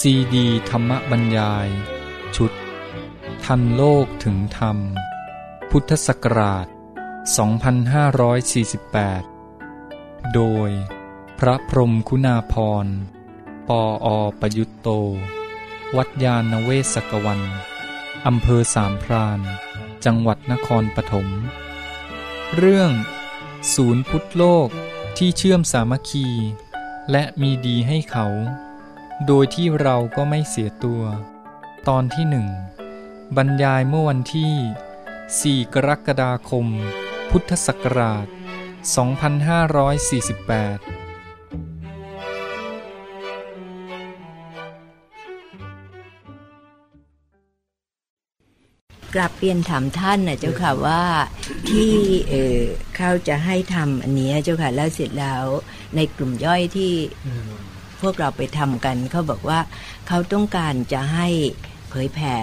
ซีดีธรรมบรรยาย ชุด ทันโลกถึงธรรม พุทธศักราช 2548 โดย พระพรมคุณาพร ปออประยุตโต วัดยาณเวศกวัน อำเภอสามพรานจังหวัดนครปฐม เรื่อง ศูนย์พุทธโลกที่เชื่อมสามัคคี และมีดีให้เขา โดยที่เราก็ไม่เสียตัว ตอนที่หนึ่งบรรยายเมื่อวันที่ 4 กรกฎาคม พุทธศักราช 2548กลับเรียนถามท่านนะเจ้าค่ะว่าที่เออเขาจะให้ทำอันเนี้ยเจ้าค่ะแล้วเสร็จแล้วในกลุ่มย่อยที่พ วกเราไปทำกันเขาบอกว่าเขาต้องการจะให้เผยแผ่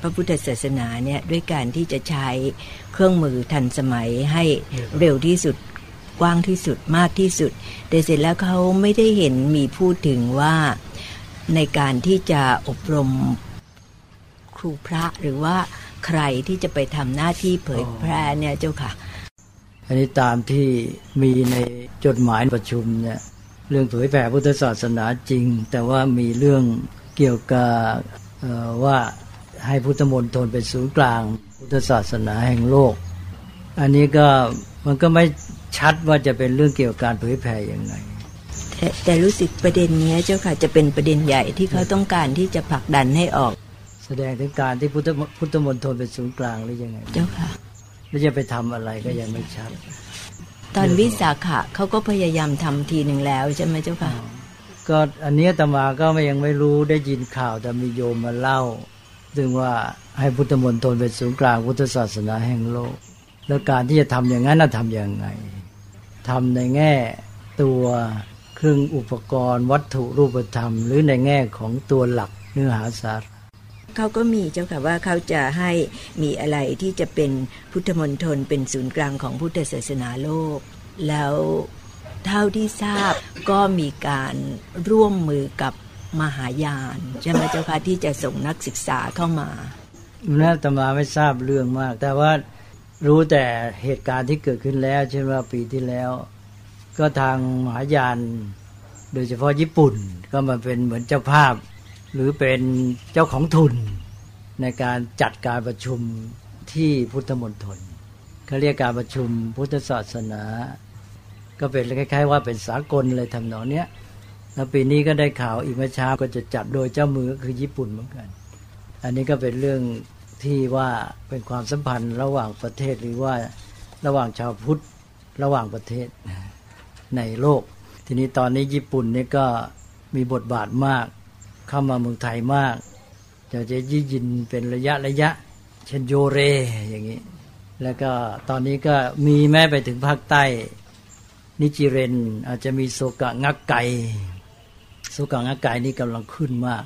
พระพุทธศาสนาเนี่ยด้วยการที่จะใช้เครื่องมือทันสมัยให้เร็วที่สุดกว้างที่สุดมากที่สุด แต่เสร็จแล้วเขาไม่ได้เห็นมีพูดถึงว่าในการที่จะอบรมครูพระหรือว่าใครที่จะไปทำหน้าที่เผยแพร่เนี่ยเจ้าค่ะ อันนี้ตามที่มีในจดหมายประชุมเนี่ย เรื่องเผยแผ่พุทธศาสนาจริง แต่ว่ามีเรื่องเกี่ยวกับเอ่อว่าให้พุทธมนตรเป็นศูนย์กลาง พุทธศาสนาแห่งโลก อันนี้ก็มันก็ไม่ชัดว่าจะเป็นเรื่องเกี่ยวกับการเผยแผ่ยังไงแต่แต่รู้สึกประเด็นเนี้ยเจ้าค่ะจะเป็นประเด็นใหญ่ที่เขาต้องการที่จะผลักดันให้ออก แสดงถึงการที่พุทธพุทธมนตรเป็นศูนย์กลางหรือยังไง เจ้าค่ะแล้วจะไปทำอะไรก็ยังไม่ชัด ตอนวิสาขะเขาก็พยายามทำทีหนึ่งแล้วใช่ไหมเจ้าค่ะ ก็อันนี้ตมาก็ไม่ยังไม่รู้ได้ยินข่าวแต่มีโยมมาเล่าซึ่งว่าให้พุทธมนตรเป็นศูนย์กลางพุทธศาสนาแห่งโลก แล้วการที่จะทำอย่างนั้นน่ะทำอยังไงทำในแง่ตัวเครื่องอุปกรณ์วัตถุรูปธรรม หรือในแง่ของตัวหลักเนื้อหาสาระ เขาก็มีเจ้าค่ะว่าเขาจะให้มีอะไรที่จะเป็นพุทธมณฑลเป็นศูนย์กลางของพุทธศาสนาโลก แล้วเท่าที่ทราบก็มีการร่วมมือกับมหายานใช่ไหมเจ้าค่ะที่จะส่งนักศึกษาเข้ามาน่าตมาไม่ทราบเรื่องมาก แต่ว่ารู้แต่เหตุการณ์ที่เกิดขึ้นแล้ว เช่นว่าปีที่แล้ว ก็ทางมหายาน โดยเฉพาะญี่ปุ่น ก็มาเป็นเหมือนเจ้าภาพ หรือเป็นเจ้าของทุนในการจัดการประชุมที่พุทธมณฑลเขาเรียกการประชุมพุทธศาสนา ก็เป็นคล้ายๆว่าเป็นสากลเลยทำนองเนี้ยแล้วปีนี้ก็ได้ข่าวอีกเมื่อเช้าก็จะจัดโดยเจ้ามือก็คือญี่ปุ่นเหมือนกัน อันนี้ก็เป็นเรื่องที่ว่าเป็นความสัมพันธ์ระหว่างประเทศหรือว่าระหว่างชาวพุทธระหว่างประเทศในโลก ทีนี้ตอนนี้ญี่ปุ่นนี่ก็มีบทบาทมาก เข้ามาเมืองไทยมากจะจะยี่ยินเป็นระยะระยะ เช่นโยเรอย่างนี้ แล้วก็ตอนนี้ก็มีแม้ไปถึงภาคใต้ นิจิเรน อาจจะมีโซกะงักไกโซกะงักไกนี่กำลังขึ้นมาก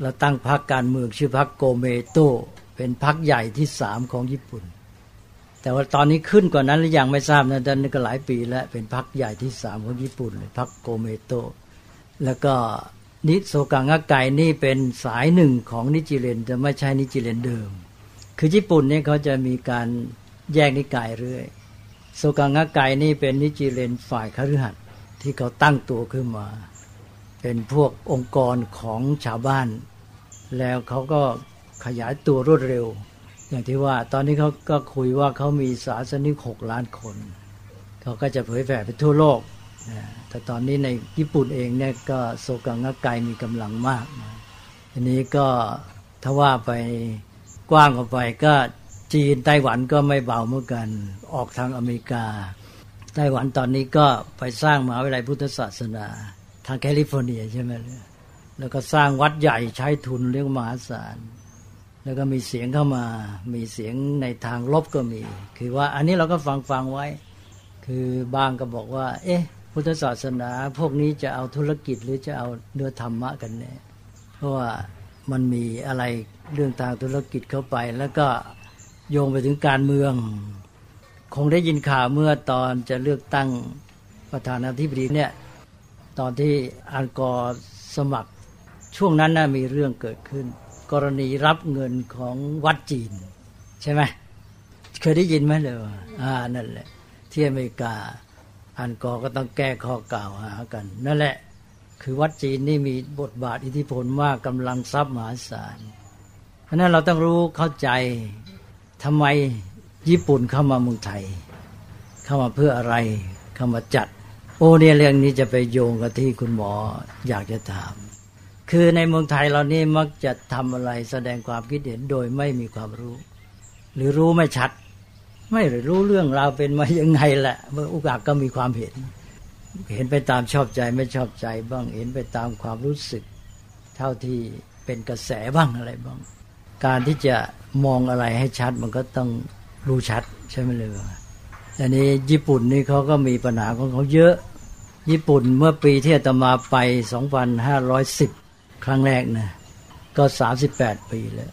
เราตั้งพรรคการเมืองชื่อพรรคโกเมโตเป็นพรรคใหญ่ที่สามของญี่ปุ่น แต่ว่าตอนนี้ขึ้นกว่านั้นหรือยังไม่ทราบนะแต่นี่ก็หลายปีแล้วเป็นพรรคใหญ่ที่สามของญี่ปุ่นเลยพรรคโกเมโตแล้วก็ นี่โซกะงักไกนี่เป็นสายหนึ่งของนิจิเรนแต่ไม่ใช่นิจิเรนเดิม คือญี่ปุ่นเนี่ยเขาจะมีการแยกนิกายเรื่อยโซกะงักไกนี่เป็นนิจิเรนฝ่ายคฤหัสถ์ที่เขาตั้งตัวขึ้นมา เป็นพวกองค์กรของชาวบ้าน แล้วเขาก็ขยายตัวรวดเร็ว อย่างที่ว่าตอนนี้เขาก็คุยว่าเขามีศาสนิกหกล้านคน เขาก็จะเผยแผ่ไปทั่วโลก แต่ตอนนี้ในญี่ปุ่นเองเนี่ยก็โซกังะไกมีกำลังมากนะทีนี้ก็ถ้าว่าไปกว้างออกไปก็จีนไต้หวันก็ไม่เบาเหมือนกัน ออกทางอเมริกา ไต้หวันตอนนี้ก็ไปสร้างมหาวิทยาลัยพุทธศาสนา ทางแคลิฟอร์เนียใช่ไหมล่ะแล้วก็สร้างวัดใหญ่ใช้ทุนเรียกว่ามหาศาลแล้วก็มีเสียงเข้ามามีเสียงในทางลบก็มี คือว่าอันนี้เราก็ฟังฟังไว้ คือบางก็บอกว่า เอ๊ะ พุทธศาสนาพวกนี้จะเอาธุรกิจหรือจะเอาเนื้อธรรมะกันแน่เพราะว่ามันมีอะไรเรื่องทางธุรกิจเข้าไป แล้วก็โยงไปถึงการเมือง คงได้ยินข่าวเมื่อตอนจะเลือกตั้งประธานาธิบดีเนี่ยตอนที่อันกอร์สมัคร ช่วงนั้นน่ะมีเรื่องเกิดขึ้น กรณีรับเงินของวัดจีน ใช่ไหมเคยได้ยินไหมเลยว่าอ่านั่นแหละที่อเมริกา อันกอก็ต้องแก้ข้อกล่าวหากัน นั่นแหละ คือวัดจีนนี่มีบทบาทอิทธิพลมากกำลังทรัพย์มหาศาลเพราะนั้นเราต้องรู้เข้าใจทำไมญี่ปุ่นเข้ามาเมืองไทย เข้ามาเพื่ออะไรเข้ามาจัด โอ้เนี่ยเรื่องนี้จะไปโยงกับที่คุณหมออยากจะถาม คือในเมืองไทยเรานี่มักจะทำอะไรแสดงความคิดเห็นโดยไม่มีความรู้ หรือรู้ไม่ชัด ไม่รู้เรื่องราวเป็นมายังไงแหละเมื่อโอกาสก็มีความเห็น เห็นไปตามชอบใจไม่ชอบใจบ้างเห็นไปตามความรู้สึก เท่าที่เป็นกระแสบ้างอะไรบ้าง การที่จะมองอะไรให้ชัดมันก็ต้องรู้ชัดใช่ไหมเลยอันนี้ญี่ปุ่นนี่เขาก็มีปัญหาของเขาเยอะ ญี่ปุ่นเมื่อปีที่อาตมาไป 2510 ครั้งแรกนะก็ 38 ปีแล้ว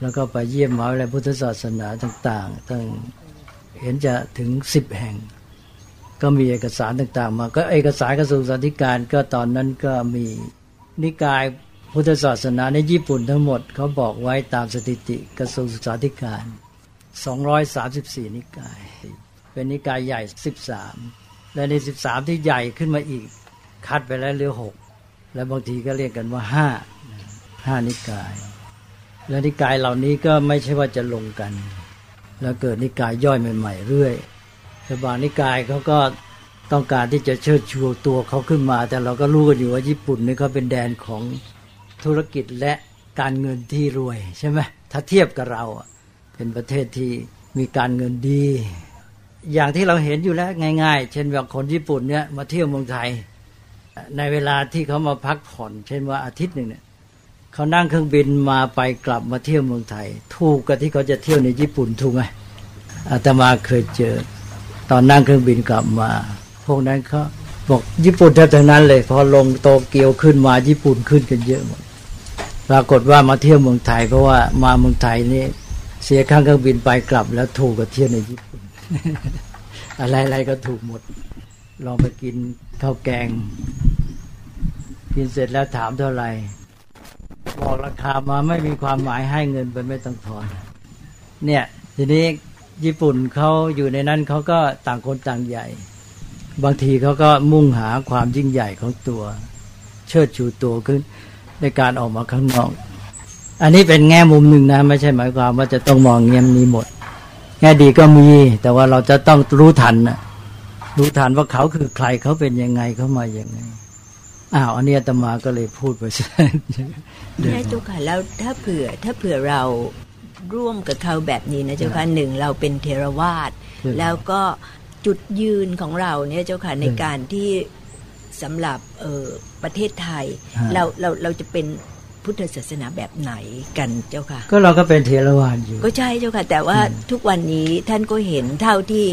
แล้วก็ไปเยี่ยมมหาวิทยาลัยพุทธศาสนาต่างๆตั้งเห็นจะถึง10แห่ง ก็มีเอกสารต่างๆ มา ก็เอกสารกระทรวงสาธการก็ตอนนั้นก็มีนิกายพุทธศาสนาในญี่ปุ่นทั้งหมดเขาบอกไว้ตามสถิติกระทรวงศึกษาธิการ 234 นิกาย เป็นนิกายใหญ่ 13 และใน 13 ที่ใหญ่ขึ้นมาอีก คัดไปแล้วเหลือ 6 และบางทีก็เรียกกันว่า 5 5 นิกาย และนิกายเหล่านี้ก็ไม่ใช่ว่าจะลงกัน แล้วเกิดนิกายย่อยใหม่ๆเรื่อยแต่บางนิกายเขาก็ต้องการที่จะเชิดชูตัวเขาขึ้นมา แต่เราก็รู้กันอยู่ว่าญี่ปุ่นนี่เขาเป็นแดนของธุรกิจและการเงินที่รวยใช่ไหมถ้าเทียบกับเราเป็นประเทศที่มีการเงินดี อย่างที่เราเห็นอยู่แล้วง่าย ๆ เช่นว่าคนญี่ปุ่นเนี่ยมาเที่ยวเมืองไทย ในเวลาที่เขามาพักผ่อน เช่นว่าอาทิตย์หนึ่งเนี่ย เขานั่งเครื่องบินมาไปกลับมาเที่ยวเมืองไทย ถูกกับที่เขาจะเที่ยวในญี่ปุ่นถูกไหมอาตมาเคยเจอ ตอนนั่งเครื่องบินกลับมา พวกนั้นเขาบอกญี่ปุ่นแทบทั้งนั้นเลย พอลงโตเกียวขึ้นมาญี่ปุ่นขึ้นกันเยอะหมดปรากฏว่ามาเที่ยวเมืองไทย เพราะว่ามาเมืองไทยนี่เสียค่าเครื่องบินไปกลับ แล้วถูกกับเที่ยวในญี่ปุ่น อะไรๆก็ถูกหมด ลองไปกินข้าวแกง กินเสร็จแล้วถามเท่าไหร่ บอกราคามาไม่มีความหมายให้เงินไปไม่ต้องทอน เนี่ย ทีนี้ญี่ปุ่นเขาอยู่ในนั้นเขาก็ต่างคนต่างใหญ่ บางทีเขาก็มุ่งหาความยิ่งใหญ่ของตัว เชิดชูตัวขึ้นในการออกมาข้างนอก อันนี้เป็นแง่มุมหนึ่งนะ ไม่ใช่หมายความว่าจะต้องมองเงียมนี้หมด แง่ดีก็มี แต่ว่าเราจะต้องรู้ทันนะรู้ทันว่าเขาคือใครเขาเป็นยังไงเขามาอย่างไงอ้าวอันนี้อาตมาก็เลยพูดไปซะ ใช่เจ้าค่ะแล้วถ้าเผื่อถ้าเผื่อเราร่วมกับเขาแบบนี้นะเจ้าค่ะหนึ่งเราเป็นเทรวาสแล้วก็จุดยืนของเราเนี่ยเจ้าค่ะในการที่สำหรับเออประเทศไทย เราเราเราจะเป็น พุทธศาสนาแบบไหนกันเจ้าค่ะ ก็เราก็เป็นเทรวาสอยู่ ก็ใช่เจ้าค่ะ แต่ว่าทุกวันนี้ท่านก็เห็นเท่าที่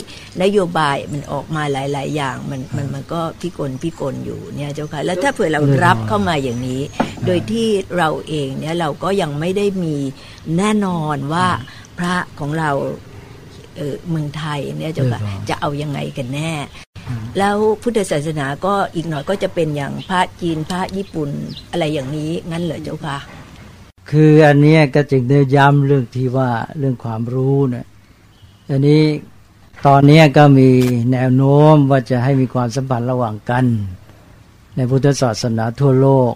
นโยบายมันออกมาหลาย ๆ อย่างมันมันมันก็พิกลพิกลอยู่เนี่ยเจ้าค่ะ แล้วถ้าเผื่อเรารับเข้ามาอย่างนี้ โดยที่เราเองเนี่ยเราก็ยังไม่ได้มีแน่นอนว่าพระของเราเออเมืองไทยเนี่ยเจ้าค่ะจะเอายังไงกันแน่ แล้วพุทธศาสนาก็อีกหน่อยก็จะเป็นอย่างพระจีนพระญี่ปุ่นอะไรอย่างนี้งั้นเหรอเจ้าค่ะ คืออันนี้ก็จึงได้ย้ำเรื่องที่ว่าเรื่องความรู้เนี่ยอันนี้ตอนนี้ก็มีแนวโน้มว่าจะให้มีความสัมพันธ์ระหว่างกัน ในพุทธศาสนาทั่วโลก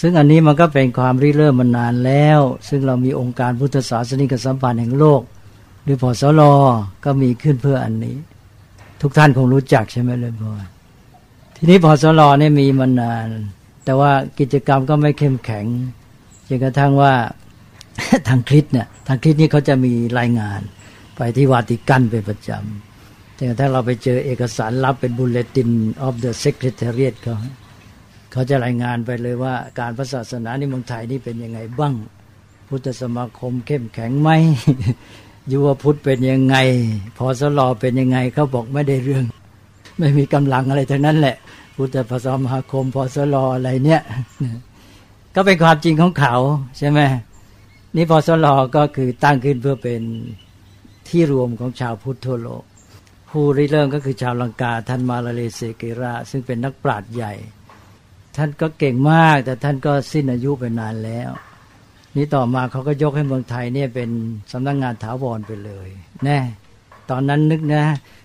ซึ่งอันนี้มันก็เป็นความริเริ่มมานานแล้ว ซึ่งเรามีองค์การพุทธศาสนิกสัมพันธ์แห่งโลก หรือพอสลก็มีขึ้นเพื่ออันนี้ ทุกท่านคงรู้จักใช่ไหมเลยพ่อทีนี้พอสลอเนี่ยมีมานาน แต่ว่ากิจกรรมก็ไม่เข้มแข็งจนกระทั่งว่าทางคริสเนี่ยทางคริสนี่เขาจะมีรายงาน ไปที่วาติกันเป็นประจำจนกระทั่งเราไปเจอเอกสารลับเป็นบุลเลติน of the secretariat เขาเขาจะรายงานไปเลยว่าการพระศาสนาในเมืองไทยนี่เป็นยังไงบ้าง พุทธสมาคมเข้มแข็งไหม ยุวพุทธเป็นยังไง พอสลอเป็นยังไงเขาบอกไม่ได้เรื่อง ไม่มีกำลังอะไรทั้งนั้นแหละ พุทธภาษามหาคม พอสลออะไรเนี่ย ก็เป็นความจริงของเขาใช่ไหมนี่พอสลอก็คือตั้งขึ้นเพื่อเป็นที่รวมของชาวพุทธทั่วโลก ผู้ริเริ่มก็คือชาวลังกาท่านมาลาเลเซเกรา ซึ่งเป็นนักปราชญ์ใหญ่ ท่านก็เก่งมาก แต่ท่านก็สิ้นอายุไปนานแล้ว นี่ต่อมาเขาก็ยกให้เมืองไทยเนี่ยเป็นสำนักงงานถาวรไปเลยแน่ตอนนั้นนึกนะ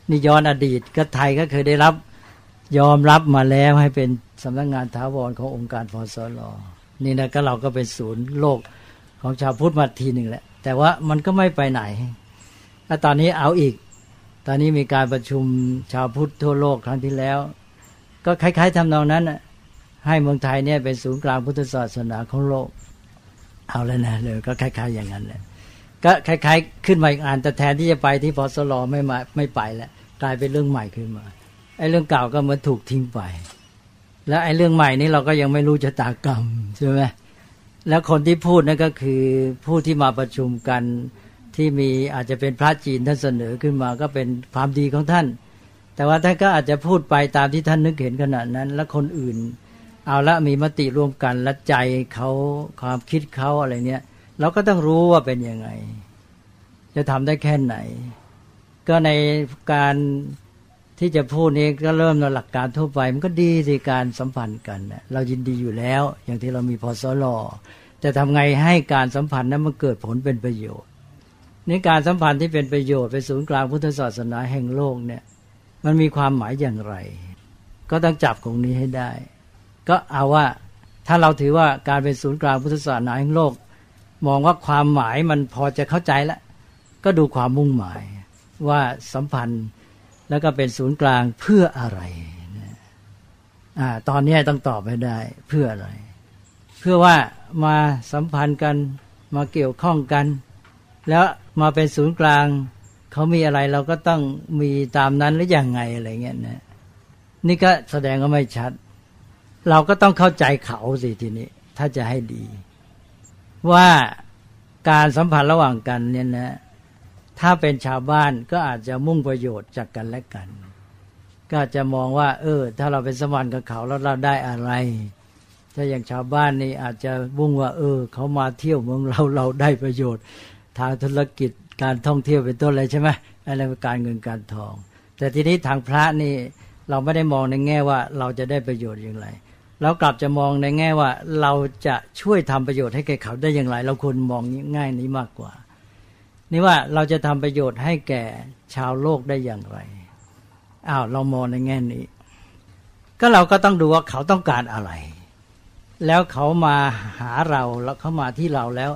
นี่ย้อนอดีตก็ไทยก็เคยได้รับยอมรับมาแล้วให้เป็นสำนักงงานถาวรขององค์การพสลนี่นะก็เราก็เป็นศูนย์โลกของชาวพุทธมาทีหนึ่งแหละ แต่ว่ามันก็ไม่ไปไหนแล้วตอนนี้เอาอีก ตอนนี้มีการประชุมชาวพุทธทั่วโลกครั้งที่แล้ว ก็คล้าย ๆทำนองนั้นให้เมืองไทยเนี่ยเป็นศูนย์กลางพุทธศาสนาของโลก เอาแล้วนะเลยก็คล้าย ๆ อย่างนั้นแหละก็คล้าย ๆ ขึ้นมาอีกอันแต่แทนที่จะไปที่พอสลอไม่มาไม่ไปแล้วกลายเป็นเรื่องใหม่ขึ้นมาไอ้เรื่องเก่าก็มันถูกทิ้งไป แล้วไอ้เรื่องใหม่นี้เราก็ยังไม่รู้ชะตากรรมใช่ไหมแล้วคนที่พูดนั่นก็คือผู้ที่มาประชุมกันที่มีอาจจะเป็นพระจีนท่านเสนอขึ้นมาก็เป็นความดีของท่าน แต่ว่าท่านก็อาจจะพูดไปตามที่ท่านนึกเห็นขนาดนั้น แล้วคนอื่น เอาละมีมติร่วมกันและใจเขาความคิดเขาอะไรเนี้ยเราก็ต้องรู้ว่าเป็นยังไง จะทำได้แค่ไหน ก็ในการที่จะพูดนี้ก็เริ่มในหลักการทั่วไป มันก็ดีสิการสัมพันธ์กันเรายินดีอยู่แล้ว อย่างที่เรามีพอสลอแต่ทำไงให้การสัมพันธ์นั้นมันเกิดผลเป็นประโยชน์นี่การสัมพันธ์ที่เป็นประโยชน์เป็นศูนย์กลางพุทธศาสนาแห่งโลกเนี่ย มันมีความหมายอย่างไร ก็ต้องจับตรงนี้ให้ได้ ก็เอาว่าถ้าเราถือว่าการเป็นศูนย์กลางพุทธศาสนาแห่งโลก มองว่าความหมายมันพอจะเข้าใจแล้ว ก็ดูความมุ่งหมายว่าสัมพันธ์แล้วก็เป็นศูนย์กลางเพื่ออะไรอ่าตอนนี้ต้องตอบให้ได้เพื่ออะไร เพื่อว่ามาสัมพันธ์กันมาเกี่ยวข้องกัน แล้วมาเป็นศูนย์กลางเขามีอะไรเราก็ต้องมีตามนั้นหรืออย่างไงอะไรเงี้ยนะนี่ก็แสดงก็ไม่ชัด เราก็ต้องเข้าใจเขาสิทีนี้ ถ้าจะให้ดี ว่าการสัมพันธ์ระหว่างกันเนี่ยนะ ถ้าเป็นชาวบ้านก็อาจจะมุ่งประโยชน์จากกันและกัน ก็จะมองว่า เออ ถ้าเราเป็นสมานกับเขาแล้วเราได้อะไร ถ้าอย่างชาวบ้านนี่อาจจะมุ่งว่า เออ เขามาเที่ยวเมืองเราเราได้ประโยชน์ ทางธุรกิจการท่องเที่ยวเป็นต้นอะไรใช่ไหมอะไรการเงินการทอง แต่ทีนี้ทางพระนี่เราไม่ได้มองในแง่ว่าเราจะได้ประโยชน์อย่างไร เรากลับจะมองในแง่ว่าเราจะช่วยทำประโยชน์ให้แก่เขาได้อย่างไร เราควรมองง่ายนี้มากกว่า นี่ว่าเราจะทำประโยชน์ให้แก่ชาวโลกได้อย่างไรอ้าวเรามองในแง่นี้ ก็เราก็ต้องดูว่าเขาต้องการอะไร แล้วเขามาหาเราแล้วเขามาที่เราแล้ว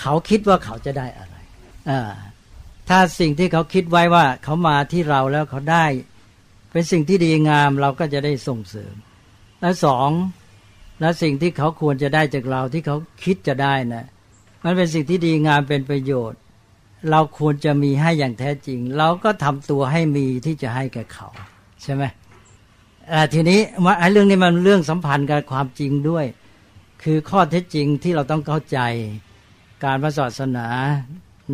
เขาคิดว่าเขาจะได้อะไรอ่าถ้าสิ่งที่เขาคิดไว้ว่าเขามาที่เราแล้วเขาได้ เป็นสิ่งที่ดีงามเราก็จะได้ส่งเสริม และสองและสิ่งที่เขาควรจะได้จากเราที่เขาคิดจะได้นะมันเป็นสิ่งที่ดีงามเป็นประโยชน์ เราควรจะมีให้อย่างแท้จริง เราก็ทำตัวให้มีที่จะให้แก่เขาใช่ไหมทีนี้ว่าเรื่องนี้มันเรื่องสัมพันธ์กับความจริงด้วย คือข้อเท็จจริงที่เราต้องเข้าใจการพระศาสนา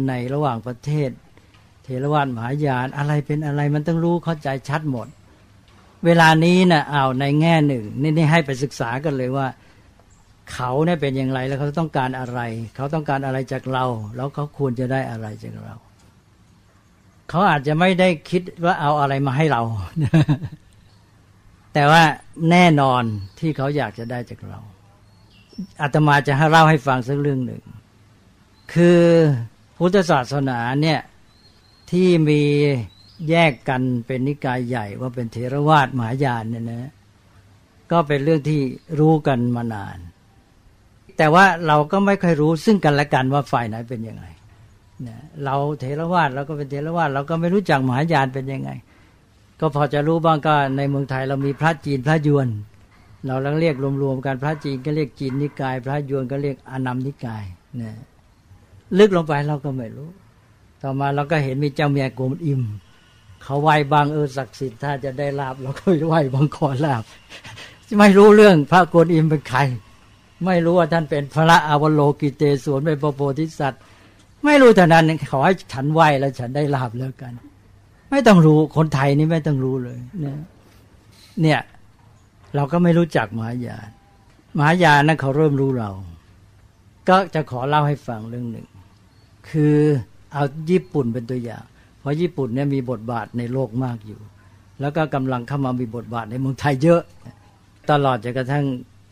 ในระหว่างประเทศ เทรวาสมหายานอะไรเป็นอะไรมันต้องรู้เข้าใจชัดหมด เวลานี้นะเอาในแง่หนึ่งนี่นี่ให้ไปศึกษากันเลยว่า เขาเนี่ยเป็นอย่างไรแล้วเขาต้องการอะไร เขาต้องการอะไรจากเรา แล้วเขาควรจะได้อะไรจากเรา เขาอาจจะไม่ได้คิดว่าเอาอะไรมาให้เรา แต่ว่าแน่นอนที่เขาอยากจะได้จากเราอาตมาจะให้เล่าให้ฟังสักเรื่องหนึ่ง คือพุทธศาสนาเนี่ยที่มี แยกกันเป็นนิกายใหญ่ว่าเป็นเทรวาสมหายานเนี่ยนะก็เป็นเรื่องที่รู้กันมานาน แต่ว่าเราก็ไม่เคยรู้ซึ่งกันและกันว่าฝ่ายไหนเป็นยังไงเราเทรวาสเราก็เป็นเทรวาสเราก็ไม่รู้จักมหายานเป็นยังไง ก็พอจะรู้บ้างก็ในเมืองไทยเรามีพระจีนพระยวน เราลังเรียกรวมๆกันพระจีนก็เรียกจีนนิกาย พระยวนก็เรียกอนัมนิกายเนี่ยลึกลงไปเราก็ไม่รู้ ต่อมาเราก็เห็นมีเจ้าเมียโกมอิม เขาไหว้บางเออศักดิ์สิทธิ์ถ้าจะได้ลาบเราก็ไหว้บางขอลาบไม่รู้เรื่องพระโกนอิมเป็นใคร ไม่รู้ว่าท่านเป็นพระอาวโลกิเตสวนเป็นพระโพธิสัตว์ไม่รู้เท่านั้นขอให้ฉันไหวแล้วฉันได้ลาบแล้วกัน ไม่ต้องรู้คนไทยนี่ไม่ต้องรู้เลยเนี่ยเนี่ย เราก็ไม่รู้จักมหายานมหายานนั้นเขาเริ่มรู้เรา ก็จะขอเล่าให้ฟังเรื่องหนึ่ง คือเอาญี่ปุ่นเป็นตัวอย่าง เพราะญี่ปุ่นเนี่ยมีบทบาทในโลกมากอยู่ แล้วก็กำลังเข้ามามีบทบาทในเมืองไทยเยอะ ตลอดจนกระทั่ง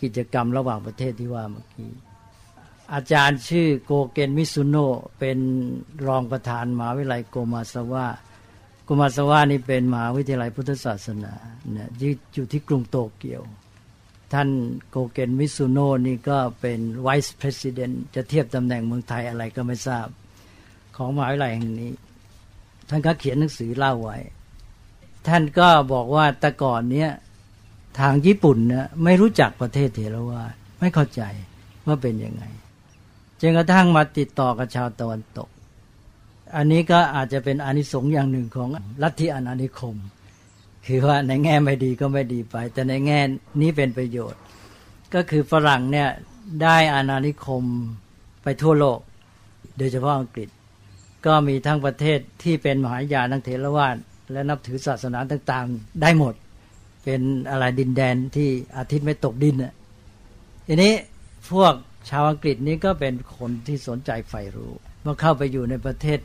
กิจกรรมระหว่างประเทศที่ว่าเมื่อกี้อาจารย์ชื่อโกเกนมิซุโนเป็นรองประธานมหาวิทยาลัยโกมาสวะโกมาสวะนี่เป็นมหาวิทยาลัยพุทธศาสนาเนี่ยอยู่ที่กรุงโตเกียว ท่านโกเกนมิซุโนนี่ก็เป็นวิสเพรสิดเนนจะเทียบตำแหน่งเมืองไทยอะไรก็ไม่ทราบ ของมหาวิทยาลัยแห่งนี้ ท่านก็เขียนหนังสือเล่าไว้ ท่านก็บอกว่าแต่ก่อนเนี้ยทางญี่ปุ่นเนี่ยไม่รู้จักประเทศเทรวาสไม่เข้าใจว่าเป็นยังไงจนกระทั่งมาติดต่อกับชาวตะวันตก อันนี้ก็อาจจะเป็นอนิสงส์อย่างหนึ่งของลัทธิอนานิคม คือว่าในแง่ไม่ดีก็ไม่ดีไป แต่ในแง่นี้เป็นประโยชน์ ก็คือฝรั่งเนี่ยได้อาณานิคมไปทั่วโลก โดยเฉพาะอังกฤษ ก็มีทั้งประเทศที่เป็นมหายานังเทรวาสและนับถือศาสนาต่างๆ ได้หมด เป็นอะไรดินแดนที่อาทิตย์ไม่ตกดินอะทีนี้พวกชาวอังกฤษนี้ก็เป็นคนที่สนใจใฝ่รู้เมื่อเข้าไปอยู่ในประเทศ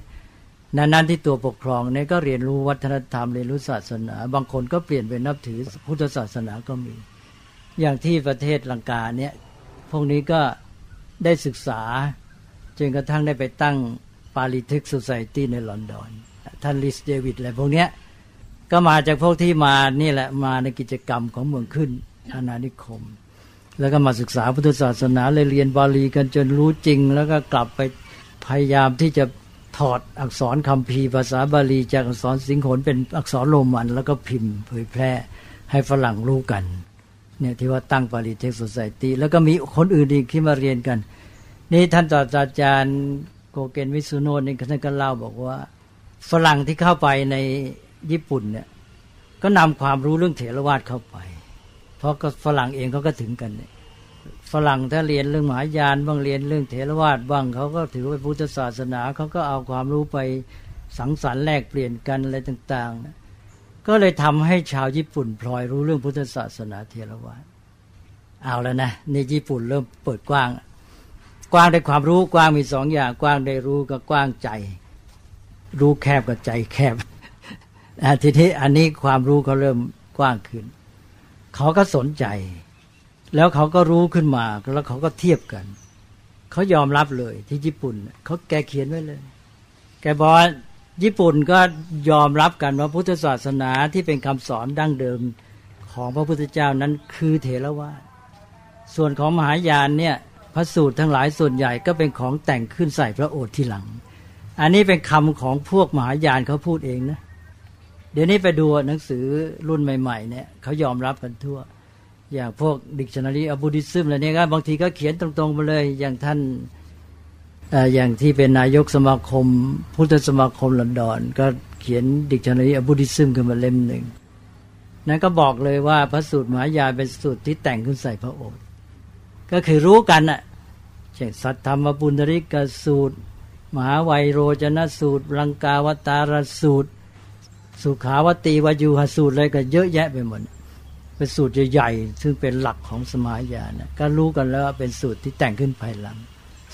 นั้นๆที่ตัวปกครองเนี่ยก็เรียนรู้วัฒนธรรมเรียนรู้ศาสนา บางคนก็เปลี่ยนเป็นนับถือพุทธศาสนาก็มี อย่างที่ประเทศลังกาเนี่ยพวกนี้ก็ได้ศึกษาจนกระทั่งได้ไปตั้ง Pali Text Society ในลอนดอนท่านริสเดวิดส์อะไรพวกเนี้ยก็มาจากพวกที่มานี่แหละมาในกิจกรรมของเมืองขึ้นอาณานิคม แล้วก็มาศึกษาพุทธศาสนาเลยเรียนบาลีกันจนรู้จริง แล้วก็กลับไปพยายามที่จะถอดอักษรคำพีภาษาบาลีจากอักษรสิงหนเป็นอักษรโรมัน แล้วก็พิมพ์เผยแพร่ให้ฝรั่งรู้กันเนี่ยที่ว่าตั้งบาลีเทคโซไซตี้แล้วก็มีคนอื่นอีกที่มาเรียนกัน นี่ท่านศาสตราจารย์ โกเกนวิสุโนนี่ท่านก็เล่าบอกว่า ฝรั่งที่เข้าไปในญี่ปุ่นเนี่ยก็นำความรู้เรื่องเถรวาทเข้าไป เพราะก็ฝรั่งเองเขาก็ถึงกันเนี่ยฝรั่งถ้าเรียนเรื่องมหายานบ้างเรียนเรื่องเทรวาสบ้างเขาก็ถือว่าพุทธศาสนาเขาก็เอาความรู้ไปสังสรรค์แลกเปลี่ยนกันอะไรต่างๆ ก็เลยทำให้ชาวญี่ปุ่นพลอยรู้เรื่องพุทธศาสนาเทรวาสเอาแล้วนะในญี่ปุ่นเริ่มเปิดกว้าง กว้างได้ความรู้กว้างมีสองอย่าง กว้างได้รู้กับกว้างใจ รู้แคบกับใจแคบทีนี้อันนี้ความรู้เขาเริ่มกว้างขึ้น เขาก็สนใจ แล้วเขาก็รู้ขึ้นมาแล้วเขาก็เทียบกัน เขายอมรับเลยที่ญี่ปุ่นเขาแกเขียนไว้เลย แกบอกญี่ปุ่นก็ยอมรับกันว่าพุทธศาสนาที่เป็นคำสอนดั้งเดิมของพระพุทธเจ้านั้นคือเถรวาทส่วนของมหายานเนี่ย พระสูตรทั้งหลายส่วนใหญ่ก็เป็นของแต่งขึ้นใส่พระโอษฐ์ทีหลัง อันนี้เป็นคำของพวกมหายานเขาพูดเองนะ เดี๋ยวนี้ไปดูหนังสือรุ่นใหม่ๆเนี่ยเขายอมรับกันทั่ว อย่างพวก Dictionary of Buddhism อะไรเนี่ยก็บางทีก็เขียนตรงๆมาเลย อย่างท่านอย่างที่เป็นนายกสมาคม พุทธสมาคมลอนดอน ก็เขียน Dictionary of Buddhism ขึ้นมาเล่มหนึ่งนั้นก็บอกเลยว่าพระสูตรมหายานเป็นสูตรที่แต่งขึ้นใส่พระโอษฐ์ ก็คือรู้กันอะเช่นสัทธรรมปุณริกสูตร มหาไวโรจนสูตร ลังกาวตารสูตร สุขาวตีวายูหสูตรอะไรก็เยอะแยะไปหมดเป็นสูตรใหญ่ๆซึ่งเป็นหลักของสมัยานะก็รู้กันแล้วเป็นสูตรที่แต่งขึ้นภายหลัง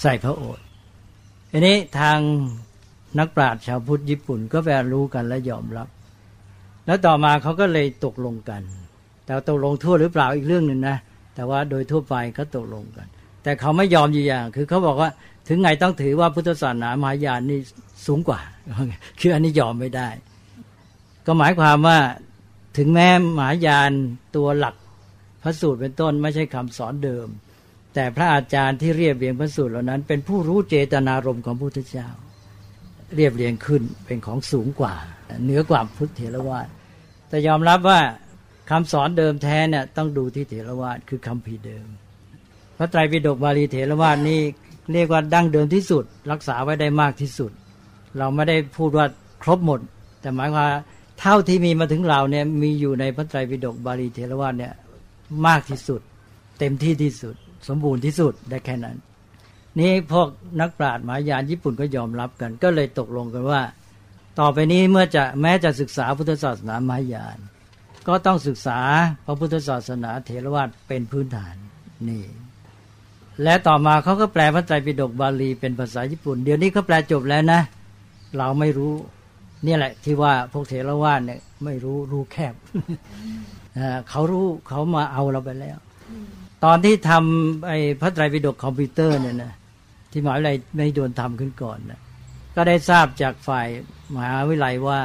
ใส่พระโอษฐ์อันนี้ทางนักปราชญ์ชาวพุทธญี่ปุ่นก็แปลรู้กันและยอมรับ แล้วต่อมาเขาก็เลยตกลงกัน แต่ตกลงทั่วหรือเปล่าอีกเรื่องหนึ่งนะ แต่ว่าโดยทั่วไปเขาตกลงกัน แต่เขาไม่ยอมอยู่อย่าง คือเขาบอกว่าถึงไงต้องถือว่าพุทธศาสนามหายานนี่สูงกว่า คืออันนี้ยอมไม่ได้ ก็หมายความว่าถึงแม้หายานตัวหลักพระสูตรเป็นต้นไม่ใช่คำสอนเดิม แต่พระอาจารย์ที่เรียบเรียงพระสูตรเหล่านั้น เป็นผู้รู้เจตนารมณ์ของพระพุทธเจ้า เรียบเรียงขึ้นเป็นของสูงกว่า เหนือกว่าพุทธเถรวาทแต่ยอมรับว่า คำสอนเดิมแท้เนี่ยต้องดูที่เถรวาทคือคำพีเดิม พระไตรปิฎกบาลีเถรวาทนี่เรียกว่าดั้งเดิมที่สุด รักษาไว้ได้มากที่สุด เราไม่ได้พูดว่าครบหมด แต่หมายความเท่าที่มีมาถึงเราเนี่ยมีอยู่ในพระไตรปิฎกบาลีเทรวาสเนี่ยมากที่สุด เต็มที่ที่สุด สมบูรณ์ที่สุดได้แค่นั้น นี่พวกนักปราชญ์มหายานญี่ปุ่นก็ยอมรับกัน ก็เลยตกลงกันว่า ต่อไปนี้เมื่อจะแม้จะศึกษาพุทธศาสนามหายาน ก็ต้องศึกษาพระพุทธศาสนาเทรวาสเป็นพื้นฐานนี่ และต่อมาเขาก็แปลพระไตรปิฎกบาลีเป็นภาษาญี่ปุ่น เดี๋ยวนี้เขาแปลจบแล้วนะ เราไม่รู้นี่แหละ ที่ว่าพวกเถรวาทเนี่ยไม่รู้รู้แคบเขารู้เขามาเอาเราไปแล้ว ตอนที่ทำไอ้พระไตรปิฎกคอมพิวเตอร์เนี่ยนะที่มหาวิทยาลัยไม่โดนทำขึ้นก่อนนะก็ได้ทราบจากฝ่ายมหาวิทยาลัยว่า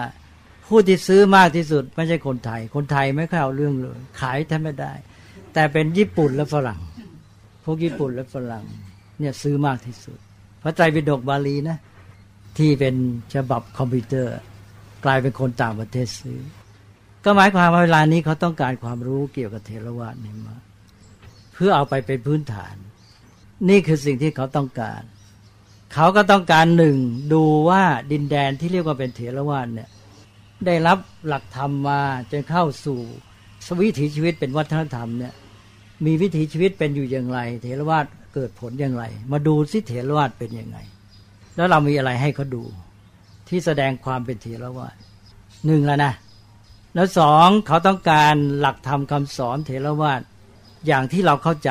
ผู้ที่ซื้อมากที่สุด ไม่ใช่คนไทย คนไทยไม่ค่อยเอาเรื่องเลย ขายแทบไม่ได้ แต่เป็นญี่ปุ่นและฝรั่ง พวกญี่ปุ่นและฝรั่ง เนี่ยซื้อมากที่สุด พระไตรปิฎกบาลีนะ ที่เป็นฉบับคอมพิวเตอร์ กลายเป็นคนต่างประเทศซื้อ ก็หมายความว่าเวลานี้เขาต้องการความรู้เกี่ยวกับเทรวาสนี่มาเพื่อเอาไปเป็นพื้นฐาน นี่คือสิ่งที่เขาต้องการ เขาก็ต้องการหนึ่งดูว่าดินแดนที่เรียกว่าเป็นเถรวาสเนี่ย ได้รับหลักธรรมมาจนเข้าสู่สวิถีชีวิตเป็นวัฒนธรรมเนี่ยมีวิถีชีวิตเป็นอยู่อย่างไร เถรวาสเกิดผลอย่างไร มาดูสิเถรวาสเป็นยังไง แล้วเรามีอะไรให้เขาดู ที่แสดงความเป็นเถรวาสหนึ่งแล้วนะ แล้วสองเขาต้องการหลักธรรมคาสอนเถรวาสอย่างที่เราเข้าใจ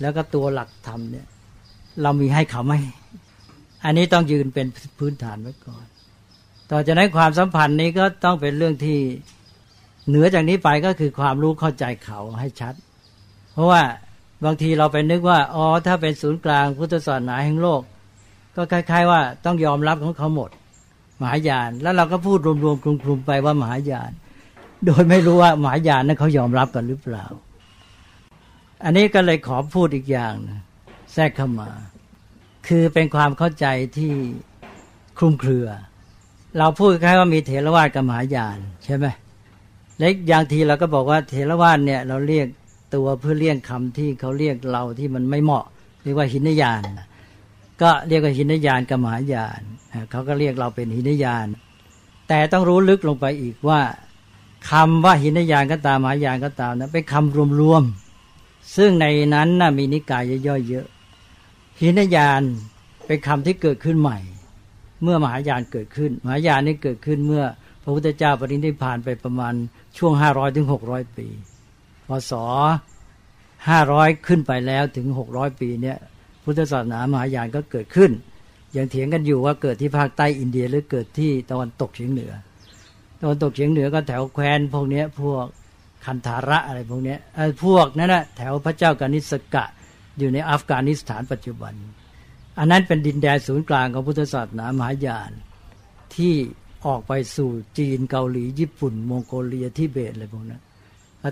แล้วก็ตัวหลักธรรมเนี่ย เรามีให้เขาไหมอันนี้ต้องยืนเป็นพื้นฐานไว้ก่อน ต่อจากนั้นความสัมพันธ์นี้ก็ต้องเป็นเรื่องที่เหนือจากนี้ไปก็คือความรู้เข้าใจเขาให้ชัด เพราะว่าบางทีเราไปนึกว่าอ๋อถ้าเป็นศูนย์กลางพุทธศาสนาแห่งโลก ก็คล้าย ๆ ว่าต้องยอมรับของเขาหมด มหายาน แล้วเราก็พูดรวมๆคลุมๆไปว่ามหายาน โดยไม่รู้ว่ามหายานนั้นเขายอมรับกันหรือเปล่า อันนี้ก็เลยขอพูดอีกอย่างแทรกเข้ามา คือเป็นความเข้าใจที่คลุมเครือ เราพูดแค่ว่ามีเถรวาทกับมหายานใช่ไหมเล็กอย่างทีเราก็บอกว่าเถรวาทเนี่ย เราเรียกตัวเพื่อเลี่ยงคำที่เขาเรียกเราที่มันไม่เหมาะ เรียกว่าหินยานก็เรียกว่าหินยานกับมหายานเขาก็เรียกเราเป็นหินยาน แต่ต้องรู้ลึกลงไปอีกว่าคำว่าหินยานก็ตามมหายานก็ตามนะเป็นคำรวมๆซึ่งในนั้นนะมีนิกายย่อยเยอะหินยานเป็นคำที่เกิดขึ้นใหม่ เมื่อมหายานเกิดขึ้น มหายานนี้เกิดขึ้นเมื่อพระพุทธเจ้าปรินิพพานไปประมาณช่วงห้าร้อถึงหกร้อยปีพศห้าร้อยขึ้นไปแล้วถึงหกร้อยปีเนี่ยพุทธศาสนามหายานก็เกิดขึ้นยังเถียงกันอยู่ว่าเกิดที่ภาคใต้อินเดียหรือเกิดที่ตะวันตกเฉียงเหนือตะวันตกเฉียงเหนือก็แถวแคว้นพวกนี้พวกคันธาระอะไรพวกนี้พวกนั้นนะแถวพระเจ้ากานิสกะอยู่ในอัฟกานิสถานปัจจุบัน อันนั้นเป็นดินแดนศูนย์กลางของพุทธศาสนามหายาน ที่ออกไปสู่จีนเกาหลี ญี่ปุ่น มองโกเลียทิเบตอะไรพวกนั้น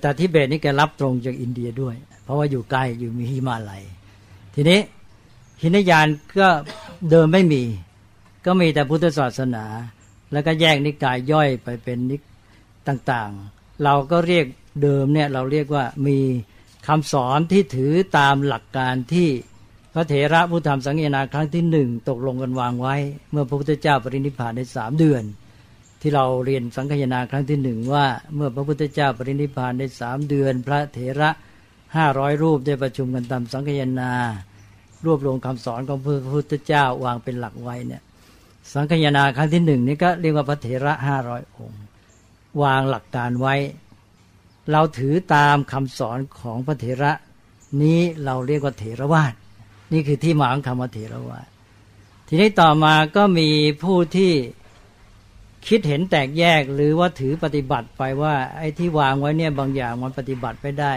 แต่ทิเบตนี่แกรับตรงจากอินเดียด้วย เพราะว่าอยู่ใกล้อยู่มีหิมาลัย ทีนี้หินยานก็เดิมไม่มี ก็มีแต่พุทธศาสนา แล้วก็แยกนิกายย่อยไปเป็นนิกต่างๆ เราก็เรียกเดิมเนี่ยเราเรียกว่ามีคำสอนที่ถือตามหลักการที่ พระเถระผู้ทำสังเกนาครั้งที่หนึ่งตกลงกันวางไว้ เมื่อพระพุทธเจ้าปรินิพพานในสามเดือน ที่เราเรียนสังคยนาครั้งที่หนึ่งว่า เมื่อพระพุทธเจ้าปรินิพพานในสามเดือน พระเถระห้าร้อยรูปได้ประชุมกันทำสังคยนารวบรวมคำสอนของพระพุทธเจ้าวางเป็นหลักไว้เนี่ยสังคยนาครั้งที่หนึ่งนี่ก็เรียกว่าพระเถระห้าร้อยองค์ วางหลักการไว้ เราถือตามคำสอนของพระเถระนี้เราเรียกว่าเถรวาท นี่คือที่มาของคำว่าเถรวาททีนี้ต่อมาก็มีผู้ที่คิดเห็นแตกแยกหรือว่าถือปฏิบัติไปว่า ไอ้ที่วางไว้เนี่ยบางอย่างมันปฏิบัติไม่ได้